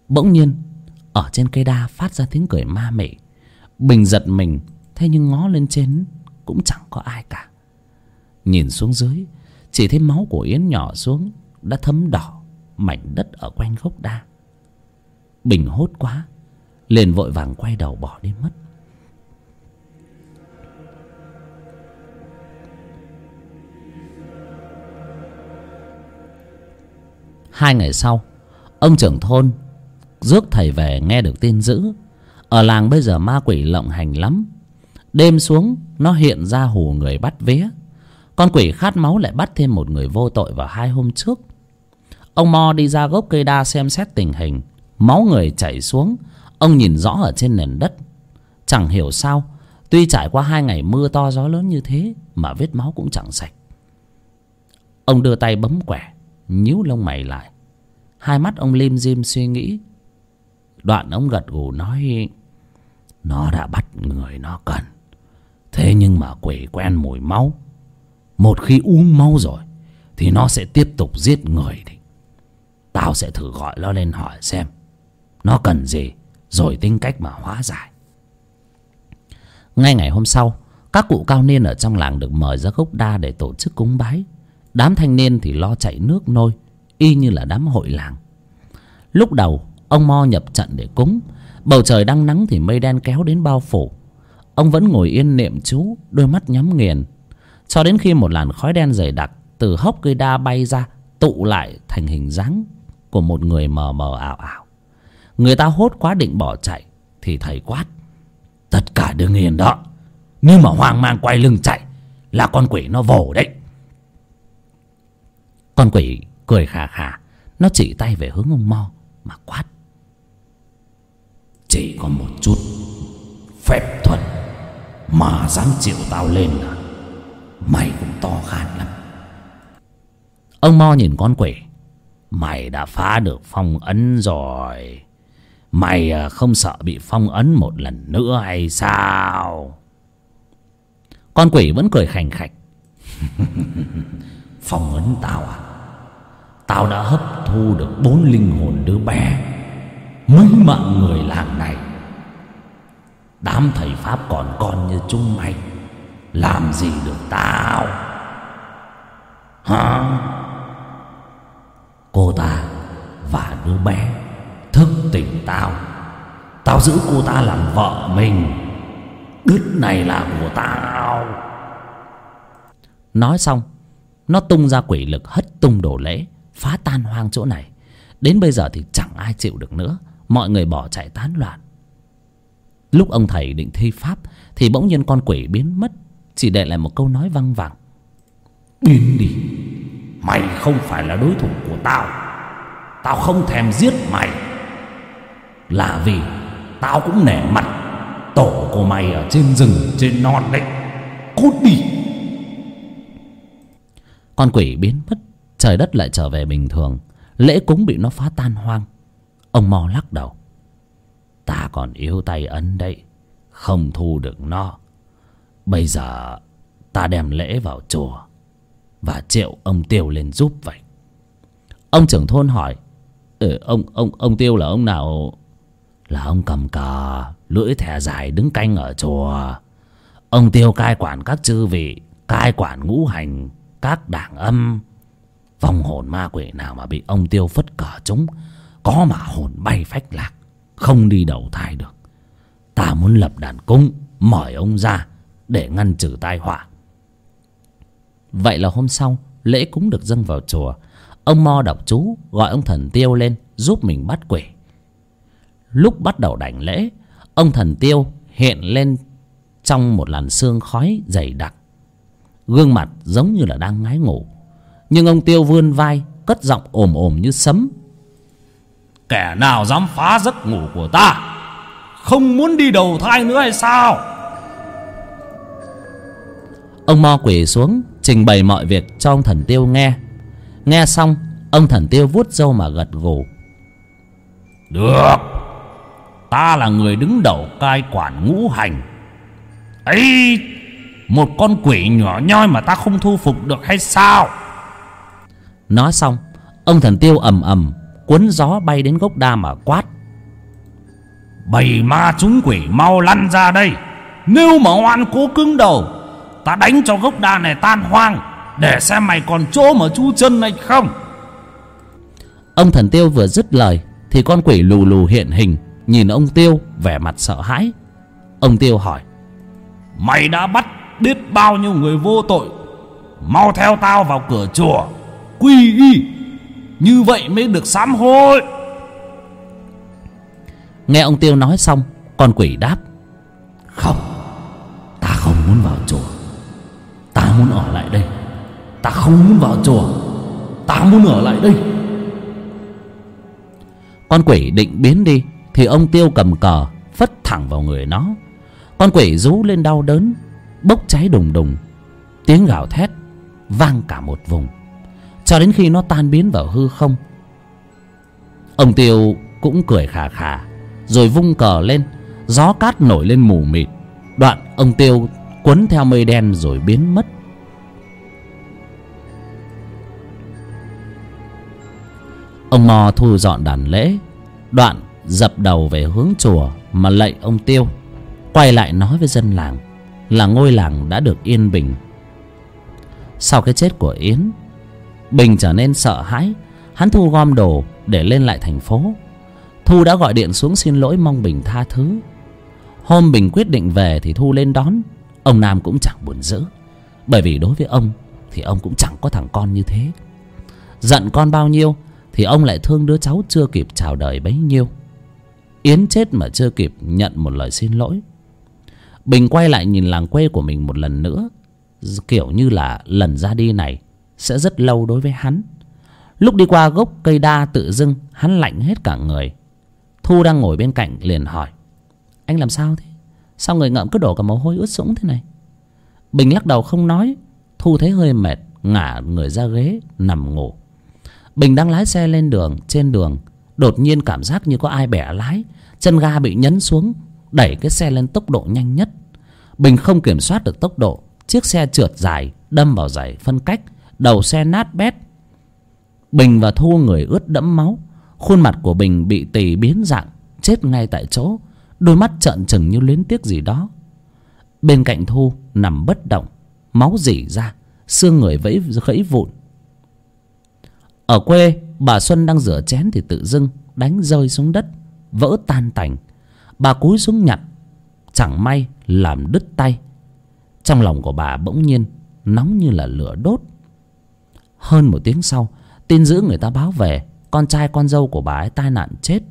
Bỗng nhiên, ở trên cây đa phát ra tiếng cười ma mị. Bình giật mình, thế nhưng ngó lên trên cũng chẳng có ai cả nhìn xuống dưới, chỉ thấy máu của yến nhỏ xuống, đã thấm đỏ, mảnh đất ở quanh gốc đa. Bình hốt quá, liền vội vàng quay đầu bỏ đi mất. Hai ngày sau, ông trưởng thôn rước thầy về nghe được tin dữ. Ở làng bây giờ ma quỷ lộng hành lắm. Đêm xuống, nó hiện ra hù người bắt vía con quỷ khát máu lại bắt thêm một người vô tội vào hai hôm trước. Ông mo đi ra gốc cây đa xem xét tình hình. Máu người chảy xuống. Ông nhìn rõ ở trên nền đất. Chẳng hiểu sao, tuy trải qua hai ngày mưa to gió lớn như thế, mà vết máu cũng chẳng sạch. Ông đưa tay bấm quẻ, nhíu lông mày lại. Hai mắt ông lim dim suy nghĩ. Đoạn ông gật gù nói, nó đã bắt người nó cần. Thế nhưng mà quỷ quen mùi máu một khi uống máu rồi, thì nó sẽ tiếp tục giết người đi. Tao sẽ thử gọi nó lên hỏi xem, nó cần gì, rồi tính cách mà hóa giải. Ngay ngày hôm sau, các cụ cao niên ở trong làng được mời ra gốc đa để tổ chức cúng bái. Đám thanh niên thì lo chạy nước nôi, y như là đám hội làng. Lúc đầu, ông mo nhập trận để cúng. Bầu trời đang nắng thì mây đen kéo đến bao phủ. Ông vẫn ngồi yên niệm chú, đôi mắt nhắm nghiền cho đến khi một làn khói đen dày đặc từ hốc cây đa bay ra, tụ lại thành hình dáng của một người mờ mờ ảo ảo. Người ta hốt quá định bỏ chạy, thì thầy quát, tất cả đương yên đó. Nếu mà hoang mang quay lưng chạy, là con quỷ nó vồ đấy. Con quỷ cười khà khà, nó chỉ tay về hướng ông mo mà quát, chỉ có một chút phép thuật mà dám chịu tao lên à mày cũng to gan lắm. Ông mo nhìn con quỷ. Mày đã phá được phong ấn rồi. Mày à, không sợ bị phong ấn một lần nữa hay sao? Con quỷ vẫn cười khành khạch. [laughs] Phong ấn tao à? Tao đã hấp thu được bốn linh hồn đứa bé. Mấy mạng người làng này. Đám thầy pháp còn con như chúng mày làm gì được tao? Hả? Cô ta và đứa bé thức tỉnh tao. Tao giữ cô ta làm vợ mình. Đứt này là của tao. Nói xong, nó tung ra quỷ lực hất tung đổ lễ, phá tan hoang chỗ này. Đến bây giờ thì chẳng ai chịu được nữa. Mọi người bỏ chạy tán loạn. Lúc ông thầy định thi pháp, thì bỗng nhiên con quỷ biến mất chỉ để lại một câu nói văng vẳng. Biến đi. Mày không phải là đối thủ của tao. Tao không thèm giết mày. Là vì tao cũng nể mặt tổ của mày ở trên rừng trên non đấy. Cút đi. Con quỷ biến mất trời đất lại trở về bình thường. Lễ cúng bị nó phá tan hoang. Ông mò lắc đầu. Ta còn yếu tay ấn đấy không thu được nó bây giờ ta đem lễ vào chùa và triệu ông tiêu lên giúp vậy. Ông trưởng thôn hỏi ừ, ông ông ông tiêu là ông nào? Là ông cầm cờ lưỡi thẻ dài đứng canh ở chùa. Ông tiêu cai quản các chư vị cai quản ngũ hành các đảng âm. Vòng hồn ma quỷ nào mà bị ông tiêu phất cờ chúng có mà hồn bay phách lạc không đi đầu thai được. Ta muốn lập đàn cung mời ông ra để ngăn trừ tai họa. Vậy là hôm sau, lễ cúng được dâng vào chùa. Ông mo đọc chú gọi ông thần tiêu lên giúp mình bắt quỷ. Lúc bắt đầu đảnh lễ, ông thần tiêu hiện lên trong một làn sương khói dày đặc. Gương mặt giống như là đang ngái ngủ. Nhưng ông tiêu vươn vai, cất giọng ồm ồm như sấm. Kẻ nào dám phá giấc ngủ của ta? Không muốn đi đầu thai nữa hay sao? Ông mo quỳ xuống trình bày mọi việc cho ông thần tiêu nghe. Nghe xong ông thần tiêu vuốt râu mà gật gù. Được. Ta là người đứng đầu cai quản ngũ hành. Ấy một con quỷ nhỏ nhoi mà ta không thu phục được hay sao? Nói xong ông thần tiêu ầm ầm cuốn gió bay đến gốc đa mà quát. Bầy ma chúng quỷ mau lăn ra đây. Nếu mà oan cố cứng đầu ta đánh cho gốc đa này tan hoang để xem mày còn chỗ mà chu chân này không. Ông thần tiêu vừa dứt lời thì con quỷ lù lù hiện hình nhìn ông tiêu vẻ mặt sợ hãi. Ông tiêu hỏi mày đã bắt biết bao nhiêu người vô tội? Mau theo tao vào cửa chùa quy y như vậy mới được sám hối. Nghe ông tiêu nói xong con quỷ đáp không ta không muốn vào chùa ta muốn ở lại đây. Ta không muốn vào chùa. Ta muốn ở lại đây. Con quỷ định biến đi, thì ông tiêu cầm cờ, phất thẳng vào người nó. Con quỷ rú lên đau đớn, bốc cháy đùng đùng. Tiếng gào thét vang cả một vùng, cho đến khi nó tan biến vào hư không. Ông tiêu cũng cười khà khà, rồi vung cờ lên. Gió cát nổi lên mù mịt. Đoạn ông tiêu quấn theo mây đen rồi biến mất. Ông mò thu dọn đàn lễ, đoạn dập đầu về hướng chùa mà lạy ông tiêu, quay lại nói với dân làng là ngôi làng đã được yên bình. Sau cái chết của yến, bình trở nên sợ hãi, hắn thu gom đồ để lên lại thành phố. Thu đã gọi điện xuống xin lỗi mong bình tha thứ. Hôm bình quyết định về thì thu lên đón ông nam cũng chẳng buồn giữ bởi vì đối với ông thì ông cũng chẳng có thằng con như thế. Giận con bao nhiêu thì ông lại thương đứa cháu chưa kịp chào đời bấy nhiêu. Yến chết mà chưa kịp nhận một lời xin lỗi. Bình quay lại nhìn làng quê của mình một lần nữa. Kiểu như là lần ra đi này sẽ rất lâu đối với hắn. Lúc đi qua gốc cây đa tự dưng, hắn lạnh hết cả người. Thu đang ngồi bên cạnh liền hỏi, anh làm sao thế? Sao người ngậm cứ đổ cả mồ hôi ướt sũng thế này? Bình lắc đầu không nói, thu thấy hơi mệt, ngả người ra ghế, nằm ngủ. Bình đang lái xe lên đường, trên đường, đột nhiên cảm giác như có ai bẻ lái, chân ga bị nhấn xuống, đẩy cái xe lên tốc độ nhanh nhất. Bình không kiểm soát được tốc độ, chiếc xe trượt dài, đâm vào dải phân cách, đầu xe nát bét. Bình và thu người ướt đẫm máu, khuôn mặt của bình bị tì biến dạng, chết ngay tại chỗ đôi mắt trợn trừng như luyến tiếc gì đó. Bên cạnh thu nằm bất động, máu rỉ ra, xương người vẫy, gãy vụn. Ở quê, bà xuân đang rửa chén thì tự dưng đánh rơi xuống đất, vỡ tan tành. Bà cúi xuống nhặt, chẳng may làm đứt tay. Trong lòng của bà bỗng nhiên nóng như là lửa đốt. Hơn một tiếng sau, tin dữ người ta báo về, con trai con dâu của bà ấy tai nạn chết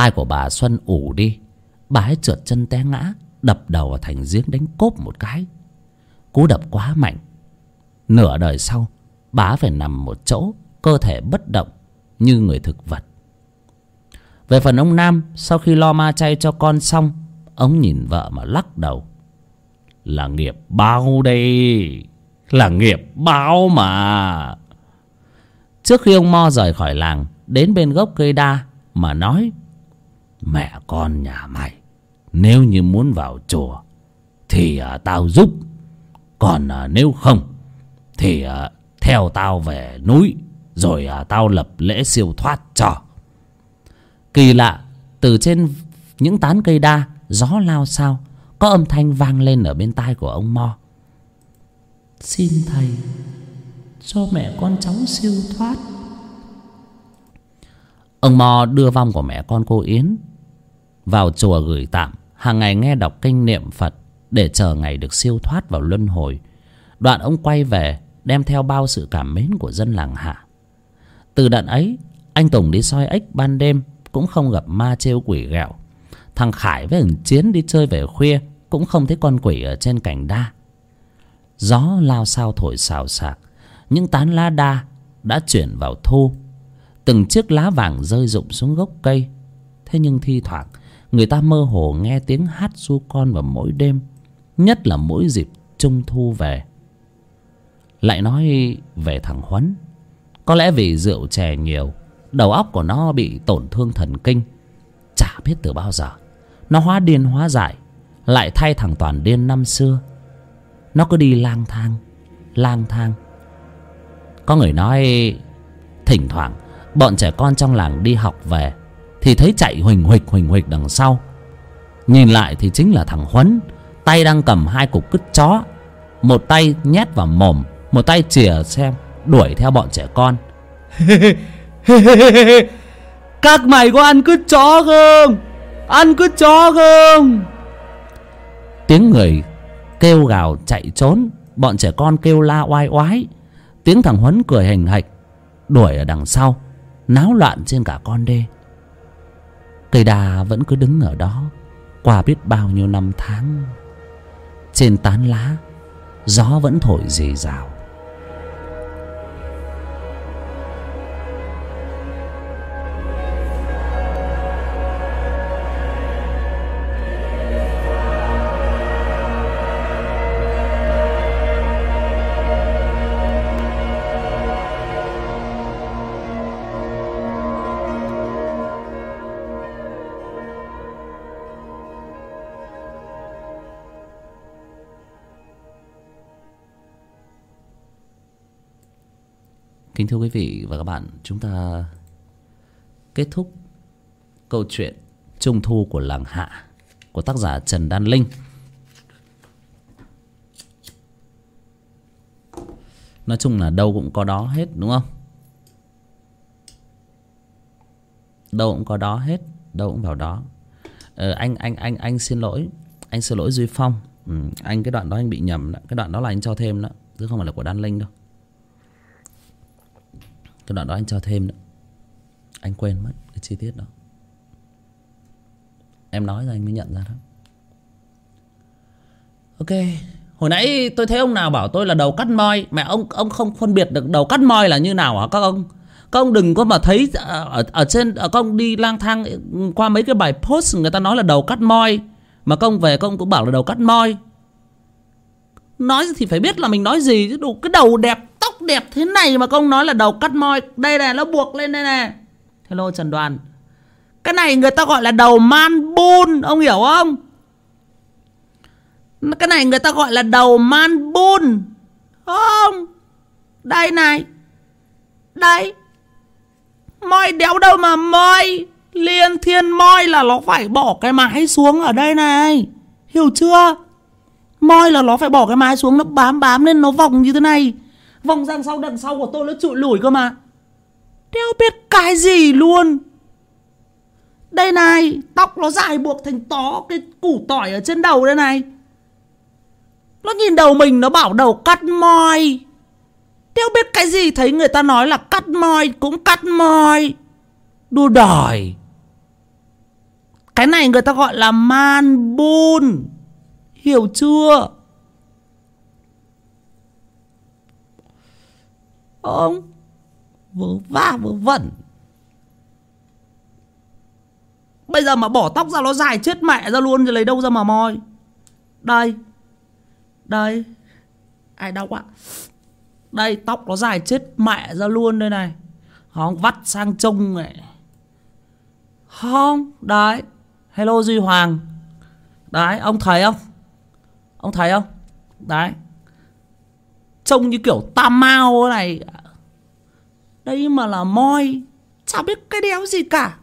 tai của bà xuân ủ đi. Bà ấy trượt chân té ngã, đập đầu vào thành giếng đánh cốp một cái. Cú đập quá mạnh. Nửa đời sau, bà phải nằm một chỗ, cơ thể bất động như người thực vật. Về phần ông nam, sau khi lo ma chay cho con xong, ông nhìn vợ mà lắc đầu. Là nghiệp bao đây? Là nghiệp bao mà. Trước khi ông mo rời khỏi làng, đến bên gốc cây đa mà nói mẹ con nhà mày nếu như muốn vào chùa thì à, tao giúp. Còn à, nếu không thì à, theo tao về núi rồi à, tao lập lễ siêu thoát cho. Kỳ lạ từ trên những tán cây đa gió lao sao có âm thanh vang lên ở bên tai của ông mo. Xin thầy cho mẹ con cháu siêu thoát. Ông mo đưa vong của mẹ con cô yến vào chùa gửi tạm hàng ngày nghe đọc kinh niệm phật để chờ ngày được siêu thoát vào luân hồi. Đoạn ông quay về, đem theo bao sự cảm mến của dân làng hạ. Từ đợt ấy, anh tùng đi soi ếch ban đêm, cũng không gặp ma trêu quỷ ghẹo. Thằng khải với thằng chiến đi chơi về khuya, cũng không thấy con quỷ ở trên cành đa. Gió lao sao thổi xào xạc, những tán lá đa đã chuyển vào thu. Từng chiếc lá vàng rơi rụng xuống gốc cây, thế nhưng thi thoảng người ta mơ hồ nghe tiếng hát du con vào mỗi đêm, nhất là mỗi dịp trung thu về. Lại nói về thằng huấn, có lẽ vì rượu chè nhiều, đầu óc của nó bị tổn thương thần kinh, chả biết từ bao giờ. Nó hóa điên hóa dại, lại thay thằng toàn điên năm xưa. Nó cứ đi lang thang lang thang. Có người nói, thỉnh thoảng, bọn trẻ con trong làng đi học về thì thấy chạy huỳnh huỵch huỳnh huỵch đằng sau. Nhìn lại thì chính là thằng huấn tay đang cầm hai cục cứt chó. Một tay nhét vào mồm một tay chìa xem đuổi theo bọn trẻ con. [laughs] Các mày có ăn cứt chó không? Ăn cứt chó không? Tiếng người kêu gào chạy trốn bọn trẻ con kêu la oai oái. Tiếng thằng huấn cười hình hạch đuổi ở đằng sau náo loạn trên cả con đê cây đà vẫn cứ đứng ở đó qua biết bao nhiêu năm tháng. Trên tán lá, gió vẫn thổi rì rào. Kính thưa quý vị và các bạn chúng ta kết thúc câu chuyện trung thu của làng hạ của tác giả trần đan linh. Nói chung là đâu cũng có đó hết đúng không? Đâu cũng có đó hết đâu cũng vào đó. Ờ, anh anh anh anh xin lỗi. Anh xin lỗi duy phong. Ừ, anh cái đoạn đó anh bị nhầm đó. cái đoạn đó là anh cho thêm đó chứ không phải là của đan linh đâu cái đoạn đó anh cho thêm đó anh quên mất cái chi tiết đó. Em nói ra anh mới nhận ra đó. Ok hồi nãy tôi thấy ông nào bảo tôi là đầu cắt moi. Mẹ ông ông không phân biệt được đầu cắt moi là như nào hả các ông? Các ông đừng có mà thấy ở, ở, ở trên ở các ông đi lang thang qua mấy cái bài post người ta nói là đầu cắt moi. Mà các ông về các ông cũng bảo là đầu cắt moi. Nói thì phải biết là mình nói gì chứ đủ cái đầu đẹp tóc đẹp thế này mà công nói là đầu cắt moi. Đây này, nó buộc lên đây này. Hello, trần đoàn. Cái này người ta gọi là đầu man bun, ông hiểu không? Cái này người ta gọi là đầu man bun. Không. Đây này. Đây. Moi đéo đâu mà moi. Liên thiên moi là nó phải bỏ cái mái xuống ở đây này. Hiểu chưa? Moi là nó phải bỏ cái mái xuống, nó bám bám lên, nó vòng như thế này vòng răng sau, đằng sau của tôi nó trụi lủi cơ mà. Đéo biết cái gì luôn. Đây này, tóc nó dài buộc thành tó, cái củ tỏi ở trên đầu đây này. Nó nhìn đầu mình, nó bảo đầu cắt moi. Đéo biết cái gì thấy người ta nói là cắt moi, cũng cắt moi. Đua đòi. Cái này người ta gọi là man bun. Hiểu chưa? Ông Vớ va vớ vẩn. Bây giờ mà bỏ tóc ra nó dài chết mẹ ra luôn Rồi lấy đâu ra mà moi. Đây Đây, Ai đau quá. Đây, tóc nó dài chết mẹ ra luôn đây này. Không vắt sang trông này. Không Đấy. Hello Duy Hoàng. Đấy, ông thấy không? Ông thấy không? Đấy. Trông như kiểu tam mao này. Đây mà là moi. Chả biết cái đéo gì cả.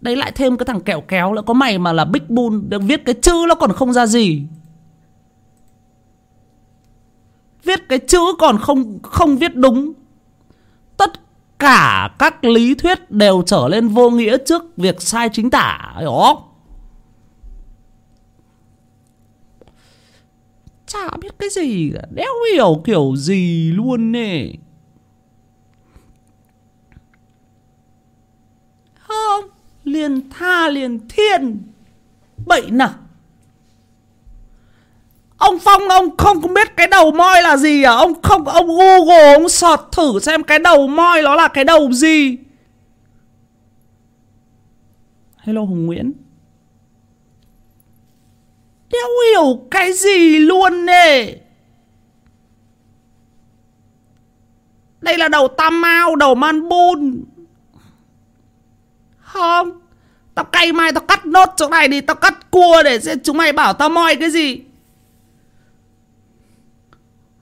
Đấy lại thêm cái thằng kẹo kéo nữa. Có mày mà là Big Bull Được viết cái chữ nó còn không ra gì. Viết cái chữ còn không không viết đúng. Tất cả các lý thuyết đều trở lên vô nghĩa trước việc sai chính tả. Hiểu không chả biết cái gì cả. Đéo hiểu kiểu gì luôn nè. Không, liền tha liền thiên bậy nào Ông Phong, ông không biết cái đầu moi là gì à? Ông không, ông Google, ông sọt thử xem cái đầu moi nó là cái đầu gì. Hello Hùng Nguyễn. Đéo hiểu cái gì luôn nè. Đây là đầu tam mao Đầu man bun Không, Tao cay mai tao cắt nốt chỗ này đi, Tao cắt cua để xem chúng mày bảo tao moi cái gì.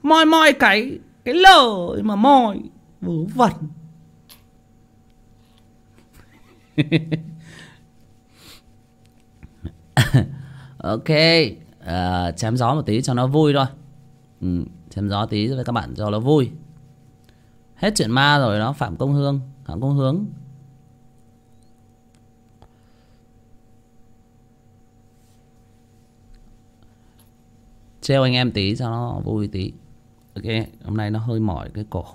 Moi moi cái cái lời mà moi, vớ vẩn. [laughs] ok à, chém gió một tí cho nó vui thôi. Ừ, chém gió tí với các bạn cho nó vui. Hết chuyện ma rồi đó phạm công hương. Phạm công hướng. Trêu anh em tí cho nó vui tí. Ok hôm nay nó hơi mỏi cái cổ.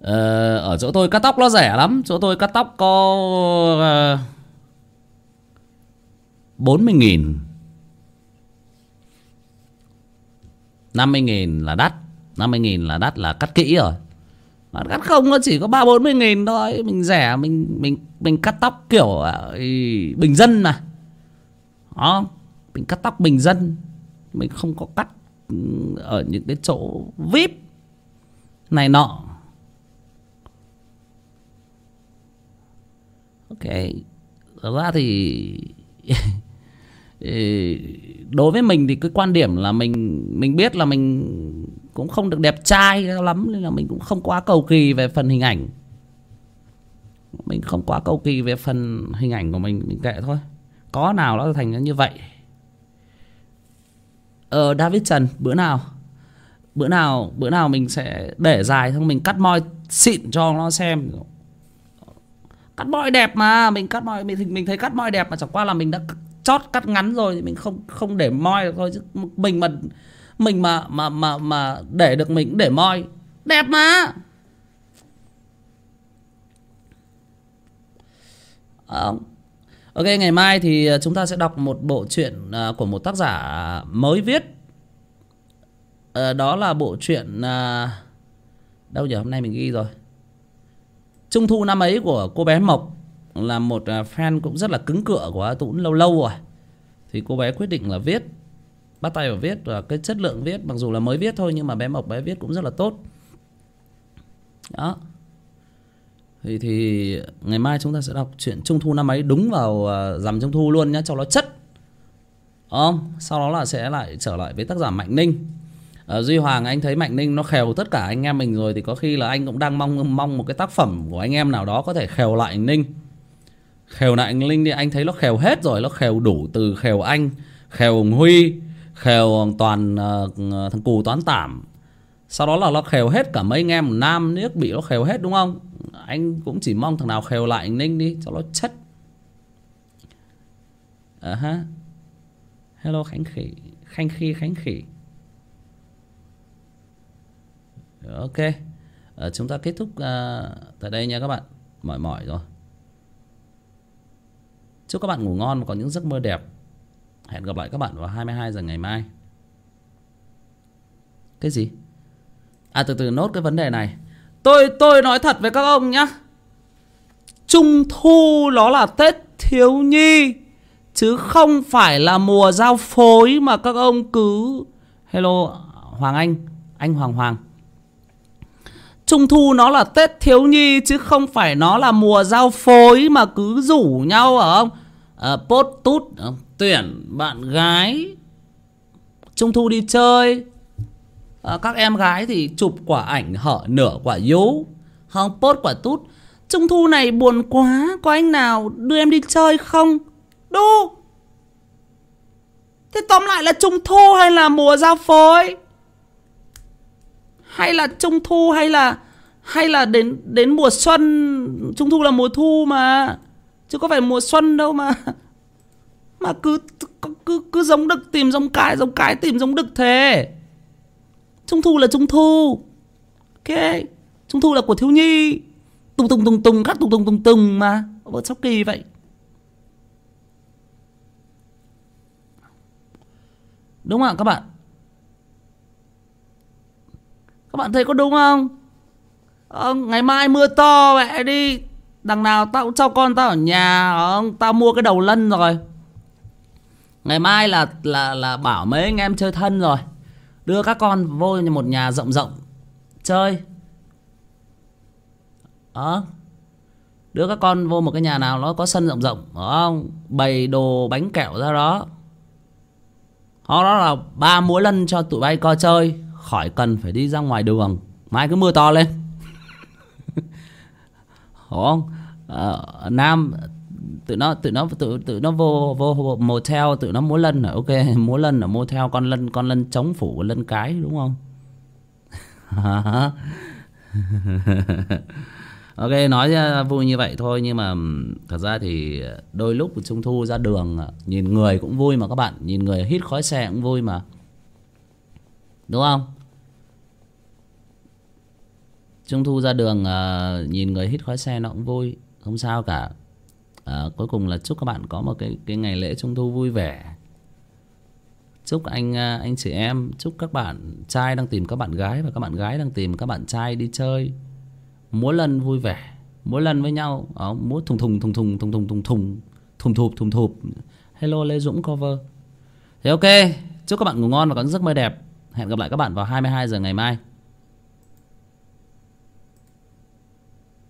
Ờ, ở chỗ tôi cắt tóc nó rẻ lắm. Chỗ tôi cắt tóc có ờ, ờ, bốn mươi nghìn. năm mươi nghìn là đắt. năm mươi nghìn là đắt là cắt kỹ rồi. Mà cắt không nó chỉ có ba bốn mươi nghìn thôi. Mình rẻ mình mình mình cắt tóc kiểu à, bình dân mà. Đó mình cắt tóc bình dân. Mình không có cắt ừ, ở những cái chỗ vip này nọ. Ok. Thật ra thì [laughs] đối với mình thì cái quan điểm là mình mình biết là mình cũng không được đẹp trai lắm, nên là mình cũng không quá cầu kỳ về phần hình ảnh. Mình không quá cầu kỳ về phần hình ảnh của mình mình kệ thôi. Có nào nó thành như vậy? Ờ David Trần, bữa nào? Bữa nào bữa nào mình sẽ để dài xong mình cắt moi xịn cho nó xem. Cắt moi đẹp mà, mình cắt moi, mình mình thấy cắt moi đẹp mà chẳng qua là mình đã chót cắt ngắn rồi thì mình không không để moi được thôi chứ mình mà mình mà mà mà mà để được mình cũng để moi. Đẹp mà. À, ok ngày mai thì ờ, chúng ta sẽ đọc một bộ truyện ờ, của một tác giả mới viết. À, đó là bộ truyện à, đâu giờ hôm nay mình ghi rồi. Trung thu năm ấy của cô bé mộc là một à, fan cũng rất là cứng cựa của tũng lâu lâu rồi. Thì cô bé quyết định là viết bắt tay vào viết và cái chất lượng viết mặc dù là mới viết thôi nhưng mà bé mộc bé viết cũng rất là tốt. Đó. Thì thì ngày mai chúng ta sẽ đọc chuyện trung thu năm ấy đúng vào à, rằm trung thu luôn nhá cho nó chất. Không? Sau đó là sẽ lại trở lại với tác giả mạnh ninh. À, duy hoàng anh thấy mạnh ninh nó khèo tất cả anh em mình rồi thì có khi là anh cũng đang mong mong một cái tác phẩm của anh em nào đó có thể khèo lại anh ninh khèo lại anh linh thì anh thấy nó khèo hết rồi nó khèo đủ từ khèo anh khèo huy khèo toàn uh, thằng cù toán tảm. Sau đó là nó khèo hết cả mấy anh em nam niếc bị nó khèo hết đúng không? Anh cũng chỉ mong thằng nào khèo lại anh ninh đi cho nó chất. À uh ha hello khánh khỉ khanh khi khánh khỉ. Ờ, ok. À, chúng ta kết thúc uh, tại đây nha các bạn. Mỏi mỏi rồi chúc các bạn ngủ ngon và có những giấc mơ đẹp. Hẹn gặp lại các bạn vào 22 giờ ngày mai. Cái gì? À từ từ, nốt cái vấn đề này. Tôi tôi nói thật với các ông nhá. Trung thu nó là tết thiếu nhi, chứ không phải là mùa giao phối mà các ông cứ hello, hoàng anh anh hoàng hoàng. Trung thu nó là Tết thiếu nhi chứ không phải nó là mùa giao phối mà cứ rủ nhau ở không? À, post tút à, tuyển bạn gái. Trung thu đi chơi. À, Các em gái thì chụp quả ảnh hở nửa quả dú Không post quả tút Trung thu này buồn quá Có anh nào đưa em đi chơi không? Đu. Thế tóm lại là trung thu hay là mùa giao phối? Hay là trung thu, hay là hay là đến đến mùa xuân, trung thu là mùa thu mà. Chứ có phải mùa xuân đâu mà. [laughs] Mà cứ cứ cứ giống đực tìm giống cái giống cái tìm giống đực thế. Trung thu là trung thu. Ok. Trung thu là của thiếu nhi. Tùng tùng tùng tùng cắt tùng tùng tùng tùng mà. Vợ sóc kỳ vậy. Đúng không ạ các bạn? Các bạn thấy có đúng không? Ờ, ngày mai mưa to mẹ đi. Đằng nào tao cũng cho con tao ở nhà. Ờ, không tao mua cái đầu lân rồi. Ngày mai là là là bảo mấy anh em chơi thân rồi. Đưa các con vô một nhà rộng rộng. Chơi. Đó đưa các con vô một cái nhà nào nó có sân rộng rộng phải không? Bày đồ bánh kẹo ra đó. Đó, đó là ba múa lân cho tụi bay co chơi khỏi cần phải đi ra ngoài đường. Mai cứ mưa to lên. [laughs] Đúng không? À, nam tụi nó tụi nó tụi tụi nó vô vô motel tụi nó múa lân à? ok múa lân ở motel con lân con lân chống phủ lân cái đúng không? [laughs] Ok nói vui như vậy thôi nhưng mà thật ra thì đôi lúc trung thu ra đường à, nhìn người cũng vui mà các bạn. Nhìn người hít khói xe cũng vui mà. Đúng không? Trung thu ra đường ờ, nhìn người hít khói xe nó cũng vui. Không sao cả. À, cuối cùng là chúc các bạn có một cái cái ngày lễ trung thu vui vẻ. Chúc anh ờ, anh chị em chúc các bạn trai đang tìm các bạn gái và các bạn gái đang tìm các bạn trai đi chơi múa lần vui vẻ múa lần với nhau. Uh, múa thùng thùng thùng thùng thùng thùng thùng thùng thùng thụp thùng thụp. Hello lê dũng cover. Thế ok chúc các bạn ngủ ngon và có giấc mơ đẹp. Hẹn gặp lại các bạn vào 22 giờ ngày mai.